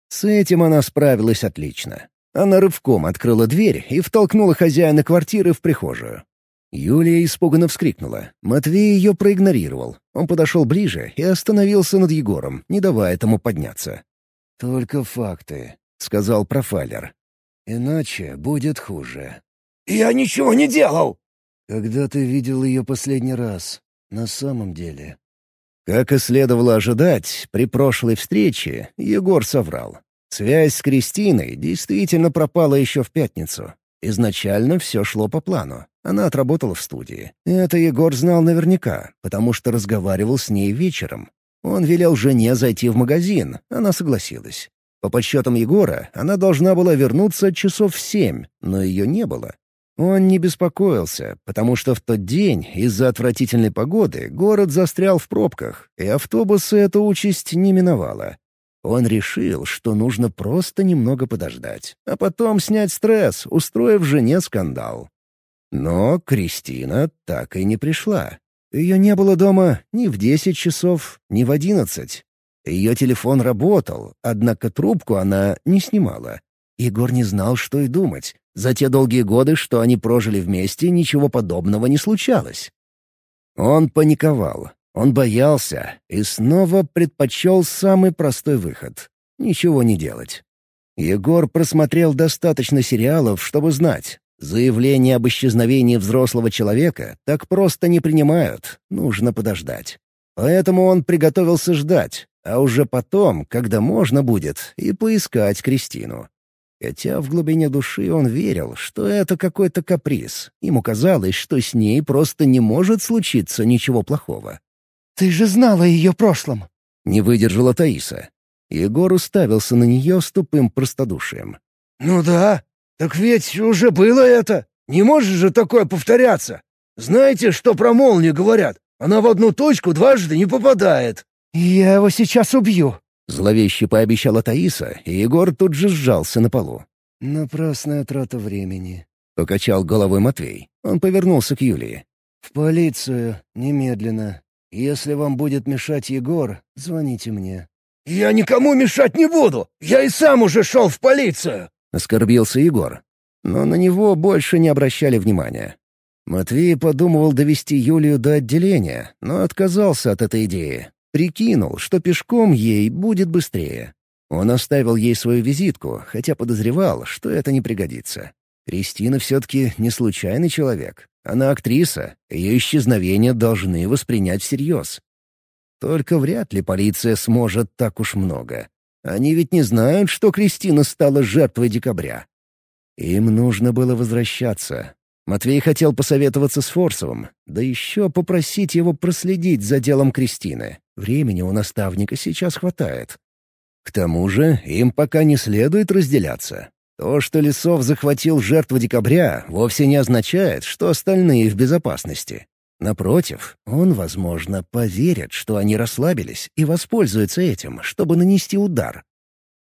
С этим она справилась отлично. Она рывком открыла дверь и втолкнула хозяина квартиры в прихожую. Юлия испуганно вскрикнула. Матвей ее проигнорировал. Он подошел ближе и остановился над Егором, не давая тому подняться. «Только факты», — сказал профайлер. «Иначе будет хуже». «Я ничего не делал!» «Когда ты видел ее последний раз? На самом деле?» Как и следовало ожидать, при прошлой встрече Егор соврал. Связь с Кристиной действительно пропала еще в пятницу. Изначально все шло по плану. Она отработала в студии. Это Егор знал наверняка, потому что разговаривал с ней вечером. Он велел жене зайти в магазин, она согласилась. По подсчетам Егора, она должна была вернуться часов в семь, но ее не было. Он не беспокоился, потому что в тот день из-за отвратительной погоды город застрял в пробках, и автобусы эту участь не миновала. Он решил, что нужно просто немного подождать, а потом снять стресс, устроив жене скандал. Но Кристина так и не пришла. Ее не было дома ни в десять часов, ни в одиннадцать. Ее телефон работал, однако трубку она не снимала. Егор не знал, что и думать. За те долгие годы, что они прожили вместе, ничего подобного не случалось. Он паниковал, он боялся и снова предпочел самый простой выход — ничего не делать. Егор просмотрел достаточно сериалов, чтобы знать. Заявление об исчезновении взрослого человека так просто не принимают, нужно подождать. Поэтому он приготовился ждать, а уже потом, когда можно будет, и поискать Кристину. Хотя в глубине души он верил, что это какой-то каприз. Ему казалось, что с ней просто не может случиться ничего плохого. «Ты же знала о ее прошлом!» — не выдержала Таиса. Егор уставился на нее с тупым простодушием. «Ну да, так ведь уже было это. Не может же такое повторяться. Знаете, что про молнию говорят? Она в одну точку дважды не попадает». «Я его сейчас убью», — зловеще пообещала Таиса, и Егор тут же сжался на полу. «Напрасная трата времени», — покачал головой Матвей. Он повернулся к Юлии. «В полицию, немедленно. Если вам будет мешать Егор, звоните мне». «Я никому мешать не буду! Я и сам уже шел в полицию!» — оскорбился Егор. Но на него больше не обращали внимания. Матвей подумывал довести Юлию до отделения, но отказался от этой идеи, Прикинул, что пешком ей будет быстрее. Он оставил ей свою визитку, хотя подозревал, что это не пригодится. Кристина все-таки не случайный человек. Она актриса, ее исчезновение должны воспринять всерьез. Только вряд ли полиция сможет так уж много. Они ведь не знают, что Кристина стала жертвой декабря. Им нужно было возвращаться, Матвей хотел посоветоваться с Форсовым, да еще попросить его проследить за делом Кристины. Времени у наставника сейчас хватает. К тому же им пока не следует разделяться. То, что Лесов захватил жертву декабря, вовсе не означает, что остальные в безопасности. Напротив, он, возможно, поверит, что они расслабились и воспользуется этим, чтобы нанести удар.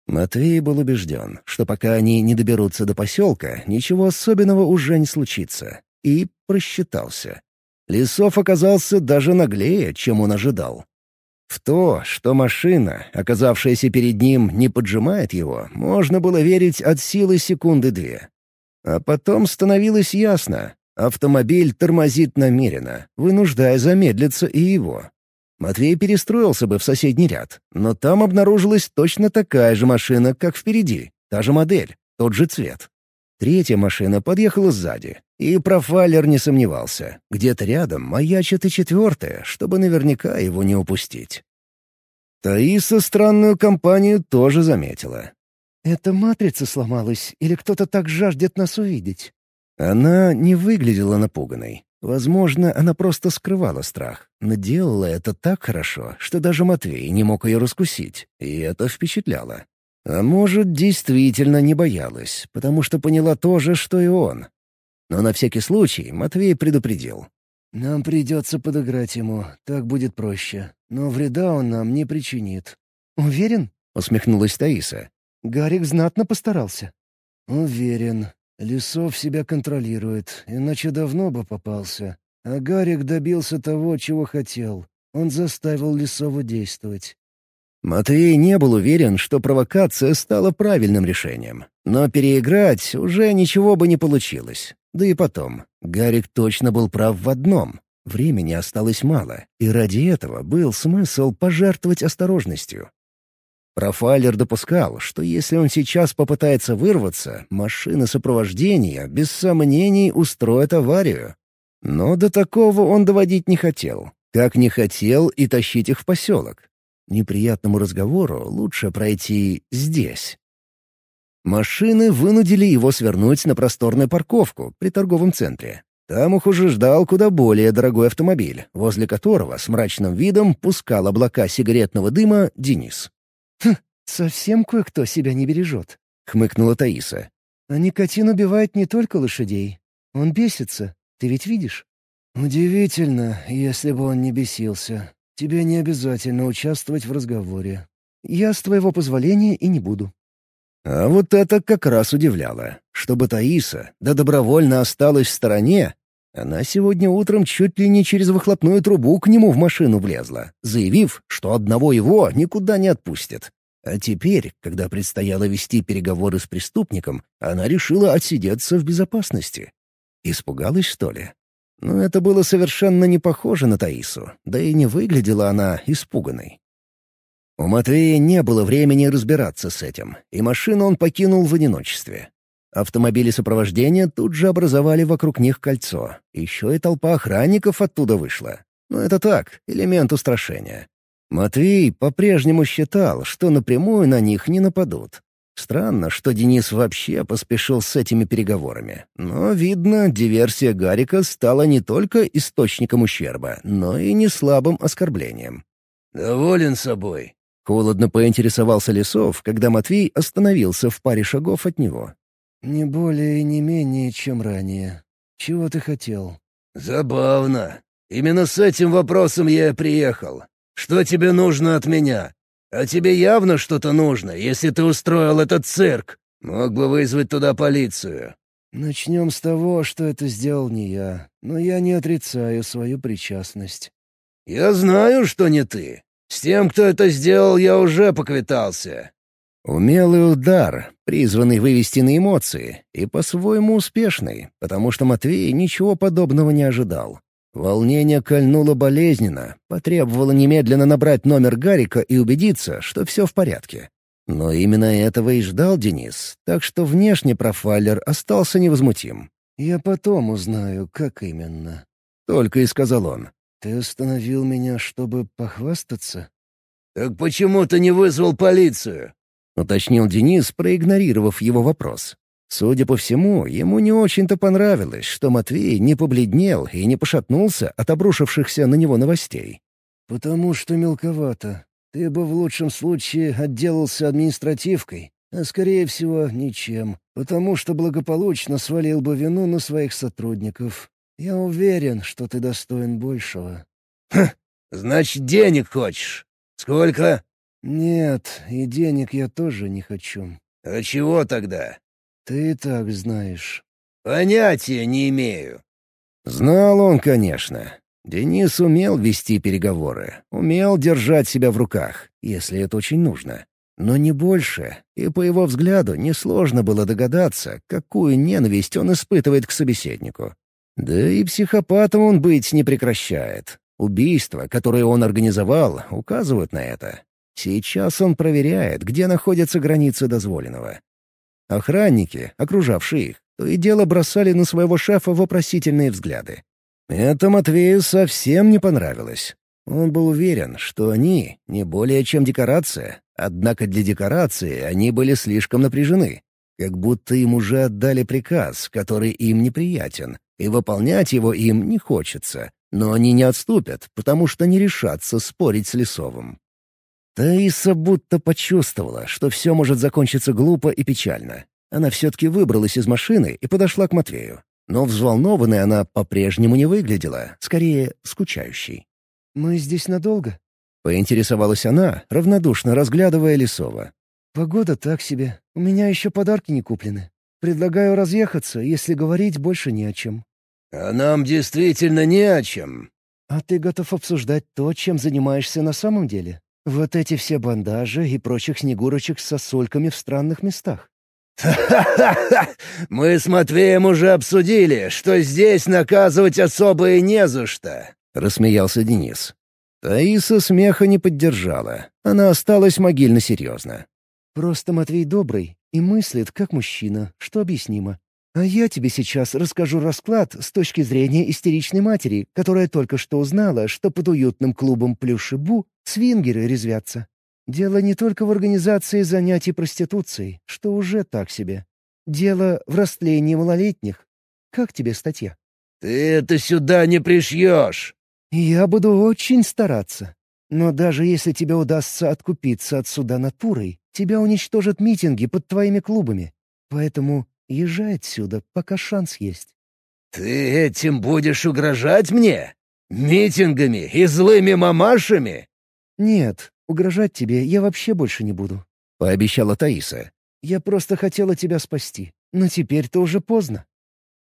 Матвей был убежден, что пока они не доберутся до поселка, ничего особенного уже не случится. И просчитался. Лесов оказался даже наглее, чем он ожидал. В то, что машина, оказавшаяся перед ним, не поджимает его, можно было верить от силы секунды две. А потом становилось ясно — автомобиль тормозит намеренно, вынуждая замедлиться и его. Матвей перестроился бы в соседний ряд, но там обнаружилась точно такая же машина, как впереди, та же модель, тот же цвет. Третья машина подъехала сзади, и профайлер не сомневался. Где-то рядом маячит и четвертая, чтобы наверняка его не упустить. Таиса странную компанию тоже заметила. «Эта матрица сломалась, или кто-то так жаждет нас увидеть?» Она не выглядела напуганной. Возможно, она просто скрывала страх, но делала это так хорошо, что даже Матвей не мог ее раскусить, и это впечатляло. А может, действительно не боялась, потому что поняла то же, что и он. Но на всякий случай Матвей предупредил. «Нам придется подыграть ему, так будет проще. Но вреда он нам не причинит». «Уверен?» — усмехнулась Таиса. «Гарик знатно постарался». «Уверен. Лесов себя контролирует, иначе давно бы попался. А Гарик добился того, чего хотел. Он заставил Лесова действовать. Матвей не был уверен, что провокация стала правильным решением. Но переиграть уже ничего бы не получилось. Да и потом, Гарик точно был прав в одном. Времени осталось мало, и ради этого был смысл пожертвовать осторожностью. Профайлер допускал, что если он сейчас попытается вырваться, машина сопровождения без сомнений устроит аварию. Но до такого он доводить не хотел. Как не хотел и тащить их в поселок. Неприятному разговору лучше пройти здесь. Машины вынудили его свернуть на просторную парковку при торговом центре. Там их уже ждал куда более дорогой автомобиль, возле которого с мрачным видом пускал облака сигаретного дыма Денис. «Хм, совсем кое-кто себя не бережет», — хмыкнула Таиса. «А никотин убивает не только лошадей. Он бесится, ты ведь видишь?» «Удивительно, если бы он не бесился. Тебе не обязательно участвовать в разговоре». «Я с твоего позволения и не буду». А вот это как раз удивляло. Чтобы Таиса, да добровольно осталась в стороне, она сегодня утром чуть ли не через выхлопную трубу к нему в машину влезла, заявив, что одного его никуда не отпустят. А теперь, когда предстояло вести переговоры с преступником, она решила отсидеться в безопасности. Испугалась, что ли? Но это было совершенно не похоже на Таису, да и не выглядела она испуганной. У Матвея не было времени разбираться с этим, и машину он покинул в одиночестве. Автомобили сопровождения тут же образовали вокруг них кольцо. Еще и толпа охранников оттуда вышла. Но это так, элемент устрашения. Матвей по-прежнему считал, что напрямую на них не нападут. Странно, что Денис вообще поспешил с этими переговорами. Но, видно, диверсия Гарика стала не только источником ущерба, но и не слабым оскорблением. «Доволен собой?» — холодно поинтересовался Лесов, когда Матвей остановился в паре шагов от него. «Не более и не менее, чем ранее. Чего ты хотел?» «Забавно. Именно с этим вопросом я и приехал. Что тебе нужно от меня? А тебе явно что-то нужно, если ты устроил этот цирк. Мог бы вызвать туда полицию». «Начнем с того, что это сделал не я, но я не отрицаю свою причастность». «Я знаю, что не ты. С тем, кто это сделал, я уже поквитался». Умелый удар, призванный вывести на эмоции, и по-своему успешный, потому что Матвей ничего подобного не ожидал. Волнение кольнуло болезненно, потребовало немедленно набрать номер Гарика и убедиться, что все в порядке. Но именно этого и ждал Денис, так что внешне профайлер остался невозмутим. «Я потом узнаю, как именно», — только и сказал он. «Ты остановил меня, чтобы похвастаться?» «Так почему ты не вызвал полицию?» — уточнил Денис, проигнорировав его вопрос. Судя по всему, ему не очень-то понравилось, что Матвей не побледнел и не пошатнулся от обрушившихся на него новостей. «Потому что мелковато. Ты бы в лучшем случае отделался административкой, а скорее всего ничем, потому что благополучно свалил бы вину на своих сотрудников. Я уверен, что ты достоин большего». «Хм, значит, денег хочешь? Сколько?» «Нет, и денег я тоже не хочу». «А чего тогда?» «Ты и так знаешь». «Понятия не имею». Знал он, конечно. Денис умел вести переговоры, умел держать себя в руках, если это очень нужно. Но не больше, и по его взгляду несложно было догадаться, какую ненависть он испытывает к собеседнику. Да и психопатом он быть не прекращает. Убийства, которые он организовал, указывают на это. Сейчас он проверяет, где находятся границы дозволенного. Охранники, окружавшие их, то и дело бросали на своего шефа вопросительные взгляды. Это Матвею совсем не понравилось. Он был уверен, что они не более чем декорация, однако для декорации они были слишком напряжены, как будто им уже отдали приказ, который им неприятен, и выполнять его им не хочется, но они не отступят, потому что не решатся спорить с Лесовым. Таиса будто почувствовала, что все может закончиться глупо и печально. Она все-таки выбралась из машины и подошла к Матвею. Но взволнованной она по-прежнему не выглядела, скорее, скучающей. «Мы здесь надолго?» — поинтересовалась она, равнодушно разглядывая Лесова. «Погода так себе. У меня еще подарки не куплены. Предлагаю разъехаться, если говорить больше не о чем». «А нам действительно не о чем». «А ты готов обсуждать то, чем занимаешься на самом деле?» Вот эти все бандажи и прочих снегурочек с сосульками в странных местах. «Ха-ха-ха! Мы с Матвеем уже обсудили, что здесь наказывать особо и не за что!» — рассмеялся Денис. Таиса смеха не поддержала. Она осталась могильно серьезна. «Просто Матвей добрый и мыслит как мужчина, что объяснимо. А я тебе сейчас расскажу расклад с точки зрения истеричной матери, которая только что узнала, что под уютным клубом Плюшебу свингеры резвятся. Дело не только в организации занятий проституцией, что уже так себе. Дело в растлении малолетних. Как тебе статья? «Ты это сюда не пришьешь!» «Я буду очень стараться. Но даже если тебе удастся откупиться от суда натурой, тебя уничтожат митинги под твоими клубами. Поэтому Езжай отсюда, пока шанс есть». «Ты этим будешь угрожать мне? Митингами и злыми мамашами?» «Нет, угрожать тебе я вообще больше не буду», — пообещала Таиса. «Я просто хотела тебя спасти, но теперь-то уже поздно».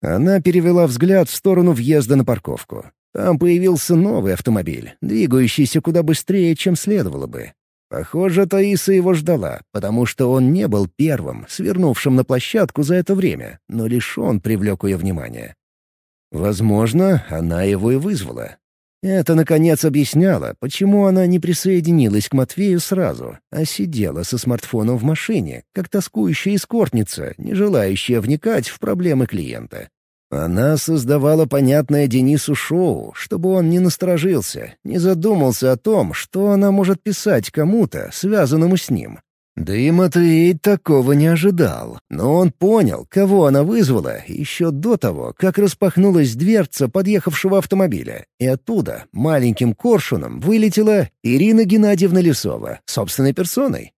Она перевела взгляд в сторону въезда на парковку. Там появился новый автомобиль, двигающийся куда быстрее, чем следовало бы. Похоже, Таиса его ждала, потому что он не был первым, свернувшим на площадку за это время, но лишь он привлек ее внимание. Возможно, она его и вызвала. Это, наконец, объясняло, почему она не присоединилась к Матвею сразу, а сидела со смартфоном в машине, как тоскующая эскортница, не желающая вникать в проблемы клиента. Она создавала понятное Денису шоу, чтобы он не насторожился, не задумался о том, что она может писать кому-то, связанному с ним. Да и Матвей такого не ожидал, но он понял, кого она вызвала еще до того, как распахнулась дверца подъехавшего автомобиля, и оттуда маленьким коршуном вылетела Ирина Геннадьевна Лисова, собственной персоной.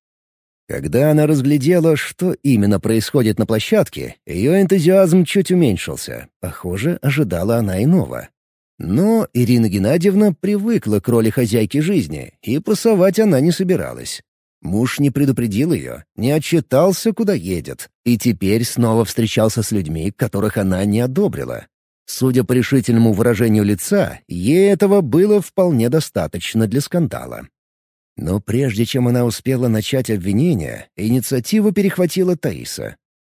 Когда она разглядела, что именно происходит на площадке, ее энтузиазм чуть уменьшился. Похоже, ожидала она иного. Но Ирина Геннадьевна привыкла к роли хозяйки жизни, и пасовать она не собиралась. Муж не предупредил ее, не отчитался, куда едет, и теперь снова встречался с людьми, которых она не одобрила. Судя по решительному выражению лица, ей этого было вполне достаточно для скандала. Но прежде чем она успела начать обвинение, инициативу перехватила Таиса.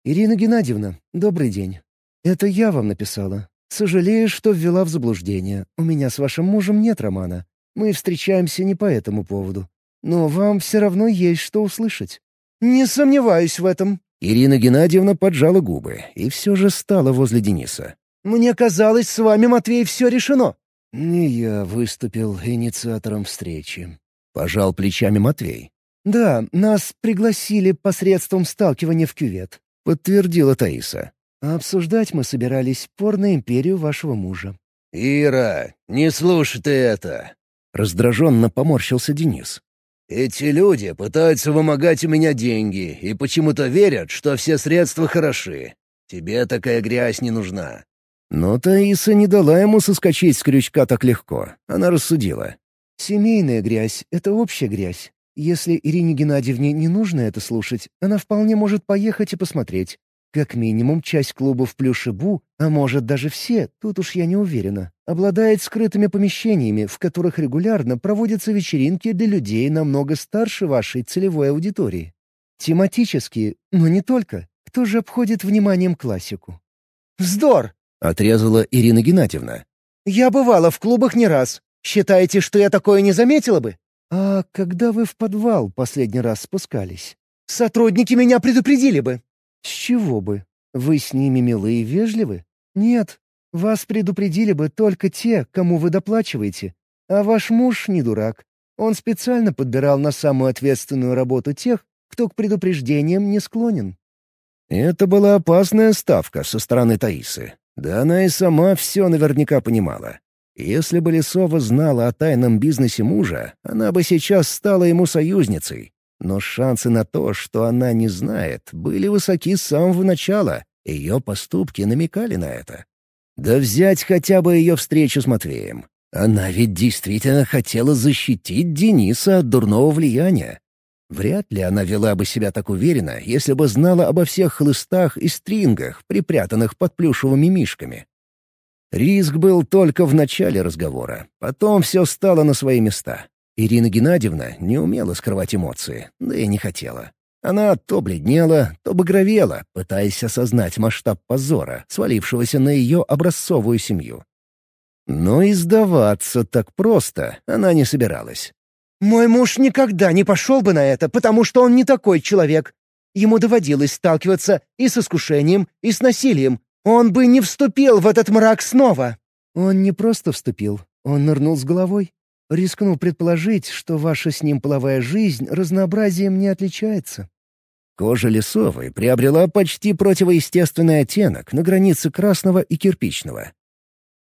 «Ирина Геннадьевна, добрый день. Это я вам написала. Сожалею, что ввела в заблуждение. У меня с вашим мужем нет романа. Мы встречаемся не по этому поводу. Но вам все равно есть что услышать». «Не сомневаюсь в этом». Ирина Геннадьевна поджала губы и все же стала возле Дениса. «Мне казалось, с вами, Матвей, все решено». «Не я выступил инициатором встречи», — пожал плечами Матвей. «Да, нас пригласили посредством сталкивания в кювет», — подтвердила Таиса. «А обсуждать мы собирались порно-империю вашего мужа». «Ира, не слушай ты это!» — раздраженно поморщился Денис. Эти люди пытаются вымогать у меня деньги и почему-то верят, что все средства хороши. Тебе такая грязь не нужна». Но Таиса не дала ему соскочить с крючка так легко. Она рассудила. «Семейная грязь — это общая грязь. Если Ирине Геннадьевне не нужно это слушать, она вполне может поехать и посмотреть. Как минимум, часть клубов Плюшебу, а может даже все, тут уж я не уверена, обладает скрытыми помещениями, в которых регулярно проводятся вечеринки для людей намного старше вашей целевой аудитории. Тематические, но не только. Кто же обходит вниманием классику? «Вздор!» — отрезала Ирина Геннадьевна. «Я бывала в клубах не раз. Считаете, что я такое не заметила бы?» «А когда вы в подвал последний раз спускались?» «Сотрудники меня предупредили бы». «С чего бы? Вы с ними милы и вежливы? Нет, вас предупредили бы только те, кому вы доплачиваете. А ваш муж не дурак. Он специально подбирал на самую ответственную работу тех, кто к предупреждениям не склонен». Это была опасная ставка со стороны Таисы. Да она и сама все наверняка понимала. Если бы Лисова знала о тайном бизнесе мужа, она бы сейчас стала ему союзницей. Но шансы на то, что она не знает, были высоки с самого начала. Ее поступки намекали на это. Да взять хотя бы ее встречу с Матвеем. Она ведь действительно хотела защитить Дениса от дурного влияния. Вряд ли она вела бы себя так уверенно, если бы знала обо всех хлыстах и стрингах, припрятанных под плюшевыми мишками. Риск был только в начале разговора, потом все стало на свои места. Ирина Геннадьевна не умела скрывать эмоции, да и не хотела. Она то бледнела, то багровела, пытаясь осознать масштаб позора, свалившегося на ее образцовую семью. Но и сдаваться так просто она не собиралась. «Мой муж никогда не пошел бы на это, потому что он не такой человек. Ему доводилось сталкиваться и с искушением, и с насилием. Он бы не вступил в этот мрак снова». «Он не просто вступил, он нырнул с головой. Рискну предположить, что ваша с ним половая жизнь разнообразием не отличается». Кожа Лесовой приобрела почти противоестественный оттенок на границе красного и кирпичного.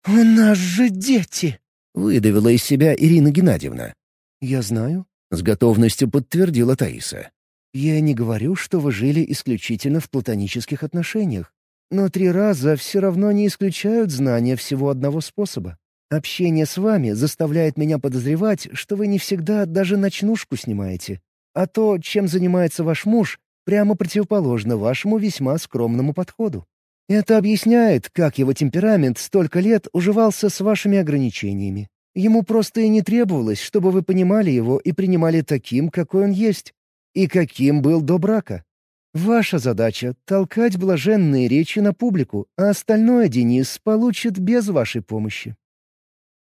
«У нас же дети!» — выдавила из себя Ирина Геннадьевна. «Я знаю», — с готовностью подтвердила Таиса. «Я не говорю, что вы жили исключительно в платонических отношениях, но три раза все равно не исключают знания всего одного способа. Общение с вами заставляет меня подозревать, что вы не всегда даже ночнушку снимаете. А то, чем занимается ваш муж, прямо противоположно вашему весьма скромному подходу. Это объясняет, как его темперамент столько лет уживался с вашими ограничениями. Ему просто и не требовалось, чтобы вы понимали его и принимали таким, какой он есть, и каким был до брака. Ваша задача — толкать блаженные речи на публику, а остальное Денис получит без вашей помощи.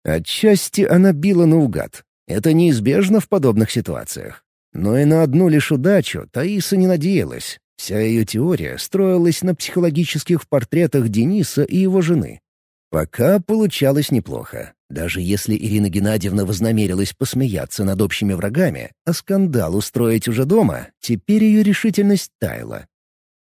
Отчасти она била наугад. Это неизбежно в подобных ситуациях. Но и на одну лишь удачу Таиса не надеялась. Вся ее теория строилась на психологических портретах Дениса и его жены. Пока получалось неплохо. Даже если Ирина Геннадьевна вознамерилась посмеяться над общими врагами, а скандал устроить уже дома, теперь ее решительность таяла.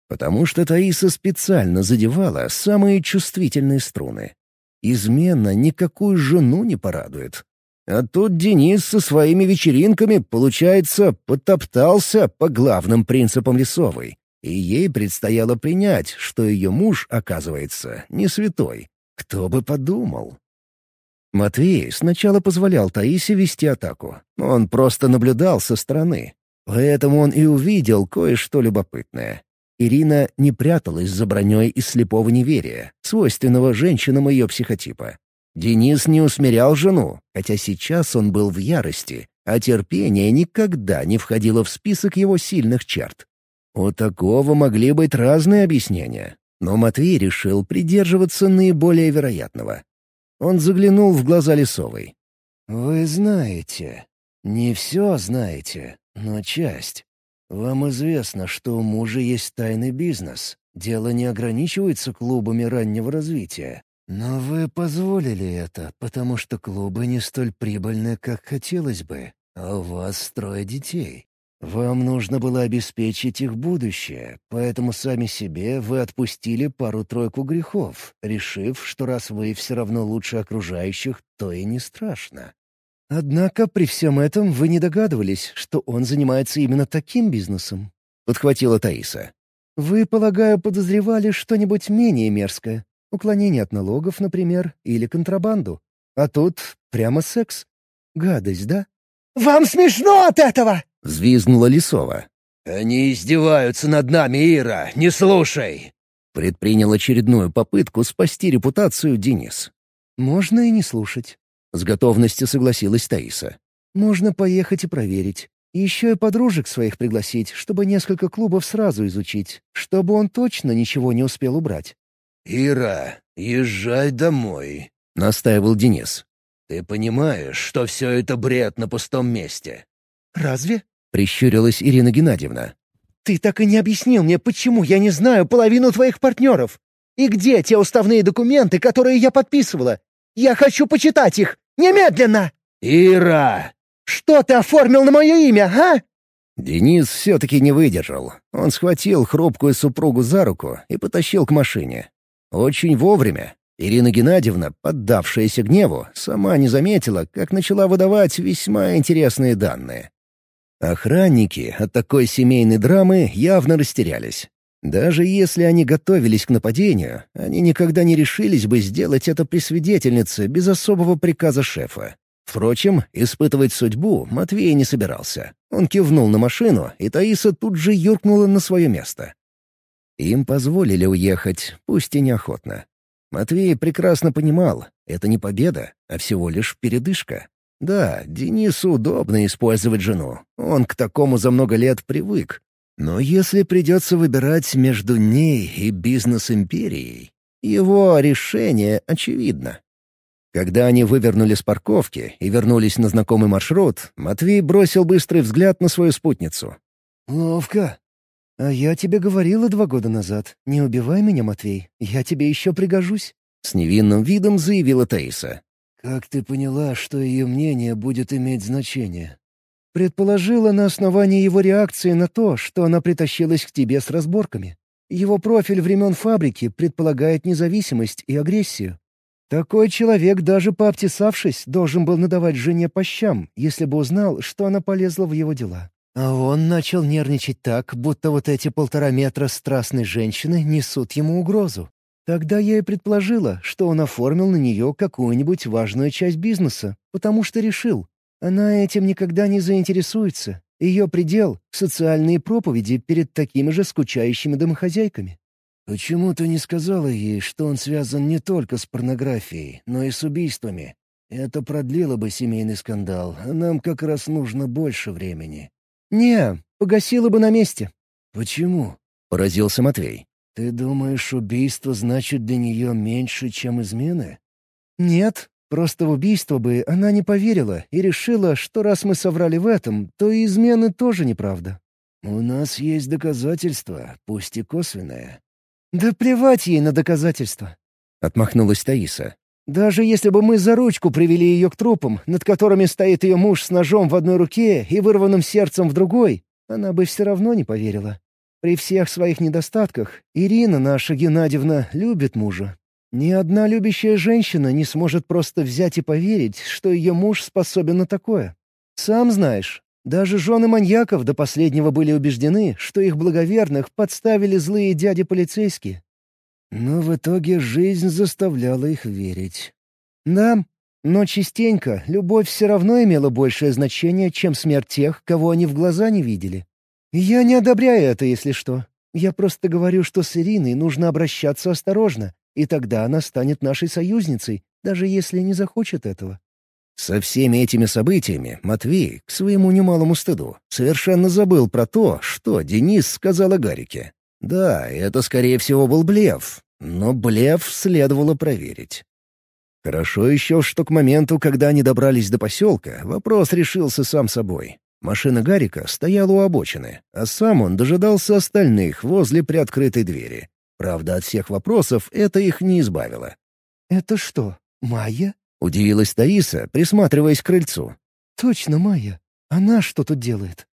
Потому что Таиса специально задевала самые чувствительные струны. Измена никакую жену не порадует. А тут Денис со своими вечеринками, получается, потоптался по главным принципам Лесовой. И ей предстояло принять, что ее муж, оказывается, не святой. Кто бы подумал? Матвей сначала позволял Таисе вести атаку. Он просто наблюдал со стороны. Поэтому он и увидел кое-что любопытное. Ирина не пряталась за броней из слепого неверия, свойственного женщинам ее психотипа. Денис не усмирял жену, хотя сейчас он был в ярости, а терпение никогда не входило в список его сильных черт. У такого могли быть разные объяснения, но Матвей решил придерживаться наиболее вероятного. Он заглянул в глаза Лисовой. «Вы знаете. Не все знаете, но часть. Вам известно, что у мужа есть тайный бизнес. Дело не ограничивается клубами раннего развития. Но вы позволили это, потому что клубы не столь прибыльны, как хотелось бы, а у вас трое детей. Вам нужно было обеспечить их будущее, поэтому сами себе вы отпустили пару-тройку грехов, решив, что раз вы все равно лучше окружающих, то и не страшно. «Однако при всем этом вы не догадывались, что он занимается именно таким бизнесом», — подхватила Таиса. «Вы, полагаю, подозревали что-нибудь менее мерзкое? Уклонение от налогов, например, или контрабанду. А тут прямо секс. Гадость, да?» «Вам смешно от этого!» — взвизгнула Лисова. «Они издеваются над нами, Ира, не слушай!» Предпринял очередную попытку спасти репутацию Денис. «Можно и не слушать. С готовностью согласилась Таиса. «Можно поехать и проверить. Еще и подружек своих пригласить, чтобы несколько клубов сразу изучить, чтобы он точно ничего не успел убрать». «Ира, езжай домой», — настаивал Денис. «Ты понимаешь, что все это бред на пустом месте?» «Разве?» — прищурилась Ирина Геннадьевна. «Ты так и не объяснил мне, почему я не знаю половину твоих партнеров. И где те уставные документы, которые я подписывала? Я хочу почитать их! Немедленно!» «Ира!» «Что ты оформил на мое имя, а?» Денис все-таки не выдержал. Он схватил хрупкую супругу за руку и потащил к машине. Очень вовремя. Ирина Геннадьевна, поддавшаяся гневу, сама не заметила, как начала выдавать весьма интересные данные. Охранники от такой семейной драмы явно растерялись. Даже если они готовились к нападению, они никогда не решились бы сделать это при свидетельнице без особого приказа шефа. Впрочем, испытывать судьбу Матвей не собирался. Он кивнул на машину, и Таиса тут же юркнула на свое место. Им позволили уехать, пусть и неохотно. Матвей прекрасно понимал, это не победа, а всего лишь передышка. Да, Денису удобно использовать жену. Он к такому за много лет привык. Но если придется выбирать между ней и бизнес-империей, его решение очевидно. Когда они вывернули с парковки и вернулись на знакомый маршрут, Матвей бросил быстрый взгляд на свою спутницу. «Ловко. А я тебе говорила два года назад. Не убивай меня, Матвей. Я тебе еще пригожусь». С невинным видом заявила Таиса. «Как ты поняла, что ее мнение будет иметь значение?» Предположила на основании его реакции на то, что она притащилась к тебе с разборками. Его профиль времен фабрики предполагает независимость и агрессию. Такой человек, даже пообтесавшись, должен был надавать жене по щам, если бы узнал, что она полезла в его дела. А он начал нервничать так, будто вот эти полтора метра страстной женщины несут ему угрозу. Тогда я и предположила, что он оформил на нее какую-нибудь важную часть бизнеса, потому что решил, она этим никогда не заинтересуется. Ее предел — социальные проповеди перед такими же скучающими домохозяйками. «Почему ты не сказала ей, что он связан не только с порнографией, но и с убийствами? Это продлило бы семейный скандал, а нам как раз нужно больше времени». «Не, погасила бы на месте». «Почему?» — поразился Матвей. «Ты думаешь, убийство значит для нее меньше, чем измены?» «Нет, Просто в убийство бы она не поверила и решила, что раз мы соврали в этом, то и измены тоже неправда. «У нас есть доказательства, пусть и косвенные». «Да плевать ей на доказательства. — отмахнулась Таиса. «Даже если бы мы за ручку привели ее к трупам, над которыми стоит ее муж с ножом в одной руке и вырванным сердцем в другой, она бы все равно не поверила. При всех своих недостатках Ирина наша Геннадьевна любит мужа. Ни одна любящая женщина не сможет просто взять и поверить, что ее муж способен на такое. Сам знаешь, даже жены маньяков до последнего были убеждены, что их благоверных подставили злые дяди-полицейские. Но в итоге жизнь заставляла их верить. Да, но частенько любовь все равно имела большее значение, чем смерть тех, кого они в глаза не видели. Я не одобряю это, если что. Я просто говорю, что с Ириной нужно обращаться осторожно, и тогда она станет нашей союзницей, даже если не захочет этого. Со всеми этими событиями Матвей, к своему немалому стыду, совершенно забыл про то, что Денис сказал о Гарике. Да, это, скорее всего, был блеф, но блеф следовало проверить. Хорошо еще, что к моменту, когда они добрались до поселка, вопрос решился сам собой. Машина Гарика стояла у обочины, а сам он дожидался остальных возле приоткрытой двери. Правда, от всех вопросов это их не избавило. «Это что, Майя?» — удивилась Таиса, присматриваясь к крыльцу. «Точно Майя. Она что тут делает?»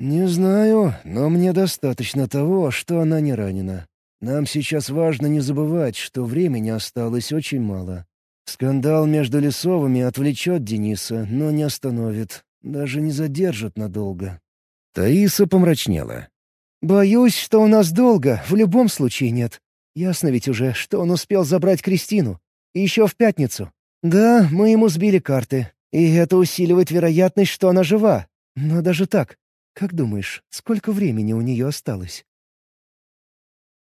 «Не знаю, но мне достаточно того, что она не ранена. Нам сейчас важно не забывать, что времени осталось очень мало. Скандал между Лесовыми отвлечет Дениса, но не остановит, даже не задержит надолго». Таиса помрачнела. «Боюсь, что у нас долго, в любом случае нет. Ясно ведь уже, что он успел забрать Кристину. И еще в пятницу. Да, мы ему сбили карты, и это усиливает вероятность, что она жива. Но даже так, как думаешь, сколько времени у нее осталось?»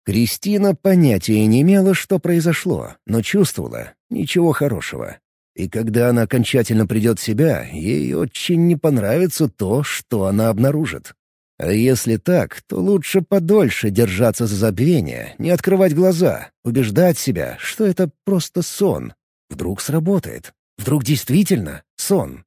Кристина понятия не имела, что произошло, но чувствовала — ничего хорошего. И когда она окончательно придет в себя, ей очень не понравится то, что она обнаружит. А если так, то лучше подольше держаться за забвение, не открывать глаза, убеждать себя, что это просто сон. Вдруг сработает. Вдруг действительно сон.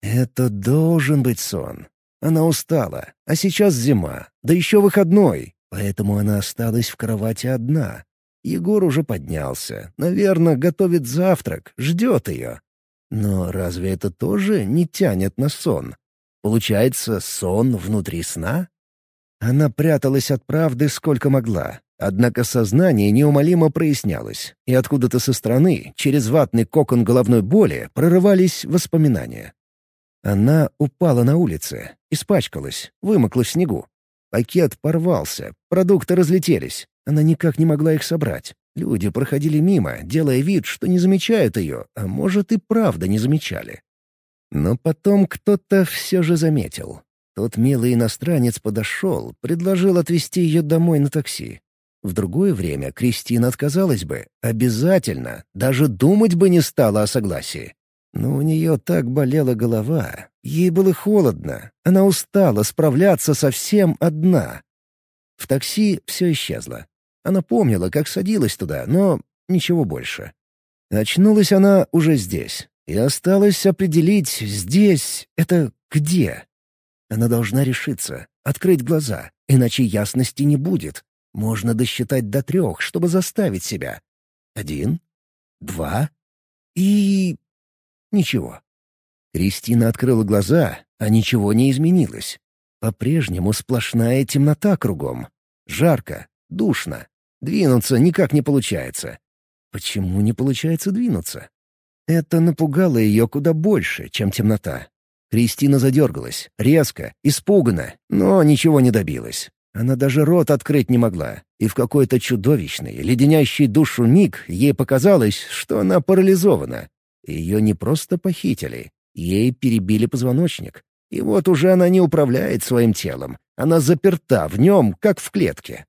Это должен быть сон. Она устала, а сейчас зима, да еще выходной, поэтому она осталась в кровати одна. Егор уже поднялся, наверное, готовит завтрак, ждет ее. Но разве это тоже не тянет на сон? Получается, сон внутри сна? Она пряталась от правды сколько могла, однако сознание неумолимо прояснялось, и откуда-то со стороны, через ватный кокон головной боли, прорывались воспоминания. Она упала на улице, испачкалась, вымокла в снегу. Пакет порвался, продукты разлетелись. Она никак не могла их собрать. Люди проходили мимо, делая вид, что не замечают ее, а может и правда не замечали. Но потом кто-то все же заметил. Тот милый иностранец подошел, предложил отвезти ее домой на такси. В другое время Кристина отказалась бы, обязательно, даже думать бы не стала о согласии. Но у нее так болела голова, ей было холодно, она устала справляться совсем одна. В такси все исчезло. Она помнила, как садилась туда, но ничего больше. Очнулась она уже здесь, и осталось определить здесь — это где. Она должна решиться, открыть глаза, иначе ясности не будет. Можно досчитать до трех, чтобы заставить себя. Один, два и... Ничего. Кристина открыла глаза, а ничего не изменилось. По-прежнему сплошная темнота кругом. Жарко, душно. Двинуться никак не получается. Почему не получается двинуться? Это напугало ее куда больше, чем темнота. Кристина задергалась, резко, испуганно, но ничего не добилась. Она даже рот открыть не могла, и в какой-то чудовищный, леденящий душу миг ей показалось, что она парализована. Ее не просто похитили, ей перебили позвоночник. И вот уже она не управляет своим телом, она заперта в нем, как в клетке.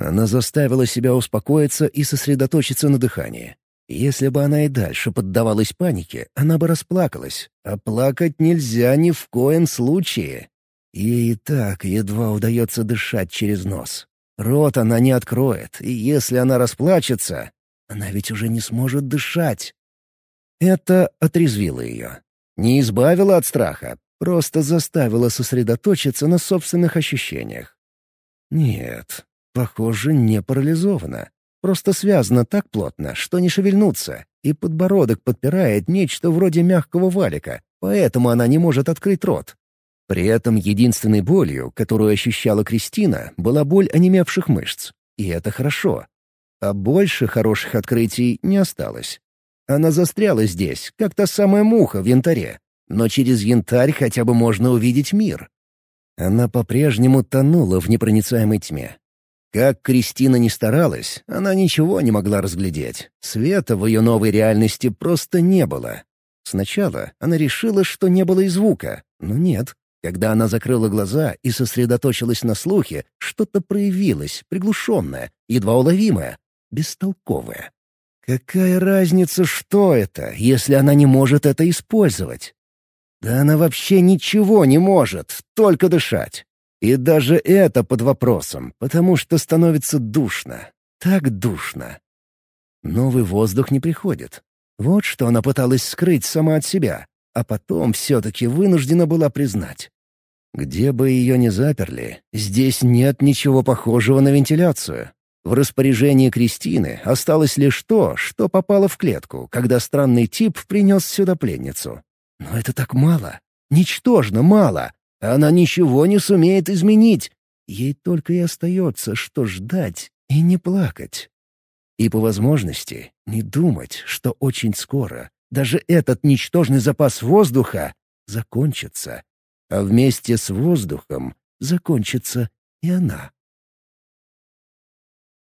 Она заставила себя успокоиться и сосредоточиться на дыхании. Если бы она и дальше поддавалась панике, она бы расплакалась. А плакать нельзя ни в коем случае. Ей и так едва удается дышать через нос. Рот она не откроет, и если она расплачется, она ведь уже не сможет дышать. Это отрезвило ее. Не избавило от страха, просто заставило сосредоточиться на собственных ощущениях. Нет, похоже, не парализована. просто связана так плотно, что не шевельнуться, и подбородок подпирает нечто вроде мягкого валика, поэтому она не может открыть рот. При этом единственной болью, которую ощущала Кристина, была боль онемевших мышц. И это хорошо. А больше хороших открытий не осталось. Она застряла здесь, как та самая муха в янтаре. Но через янтарь хотя бы можно увидеть мир. Она по-прежнему тонула в непроницаемой тьме. Как Кристина не старалась, она ничего не могла разглядеть. Света в ее новой реальности просто не было. Сначала она решила, что не было и звука, но нет. Когда она закрыла глаза и сосредоточилась на слухе, что-то проявилось, приглушенное, едва уловимое, бестолковое. Какая разница, что это, если она не может это использовать? Да она вообще ничего не может, только дышать. И даже это под вопросом, потому что становится душно. Так душно. Новый воздух не приходит. Вот что она пыталась скрыть сама от себя, а потом все-таки вынуждена была признать. Где бы ее ни заперли, здесь нет ничего похожего на вентиляцию. В распоряжении Кристины осталось лишь то, что попало в клетку, когда странный тип принес сюда пленницу. Но это так мало. Ничтожно мало. Она ничего не сумеет изменить. Ей только и остается, что ждать и не плакать. И по возможности не думать, что очень скоро даже этот ничтожный запас воздуха закончится, а вместе с воздухом закончится и она.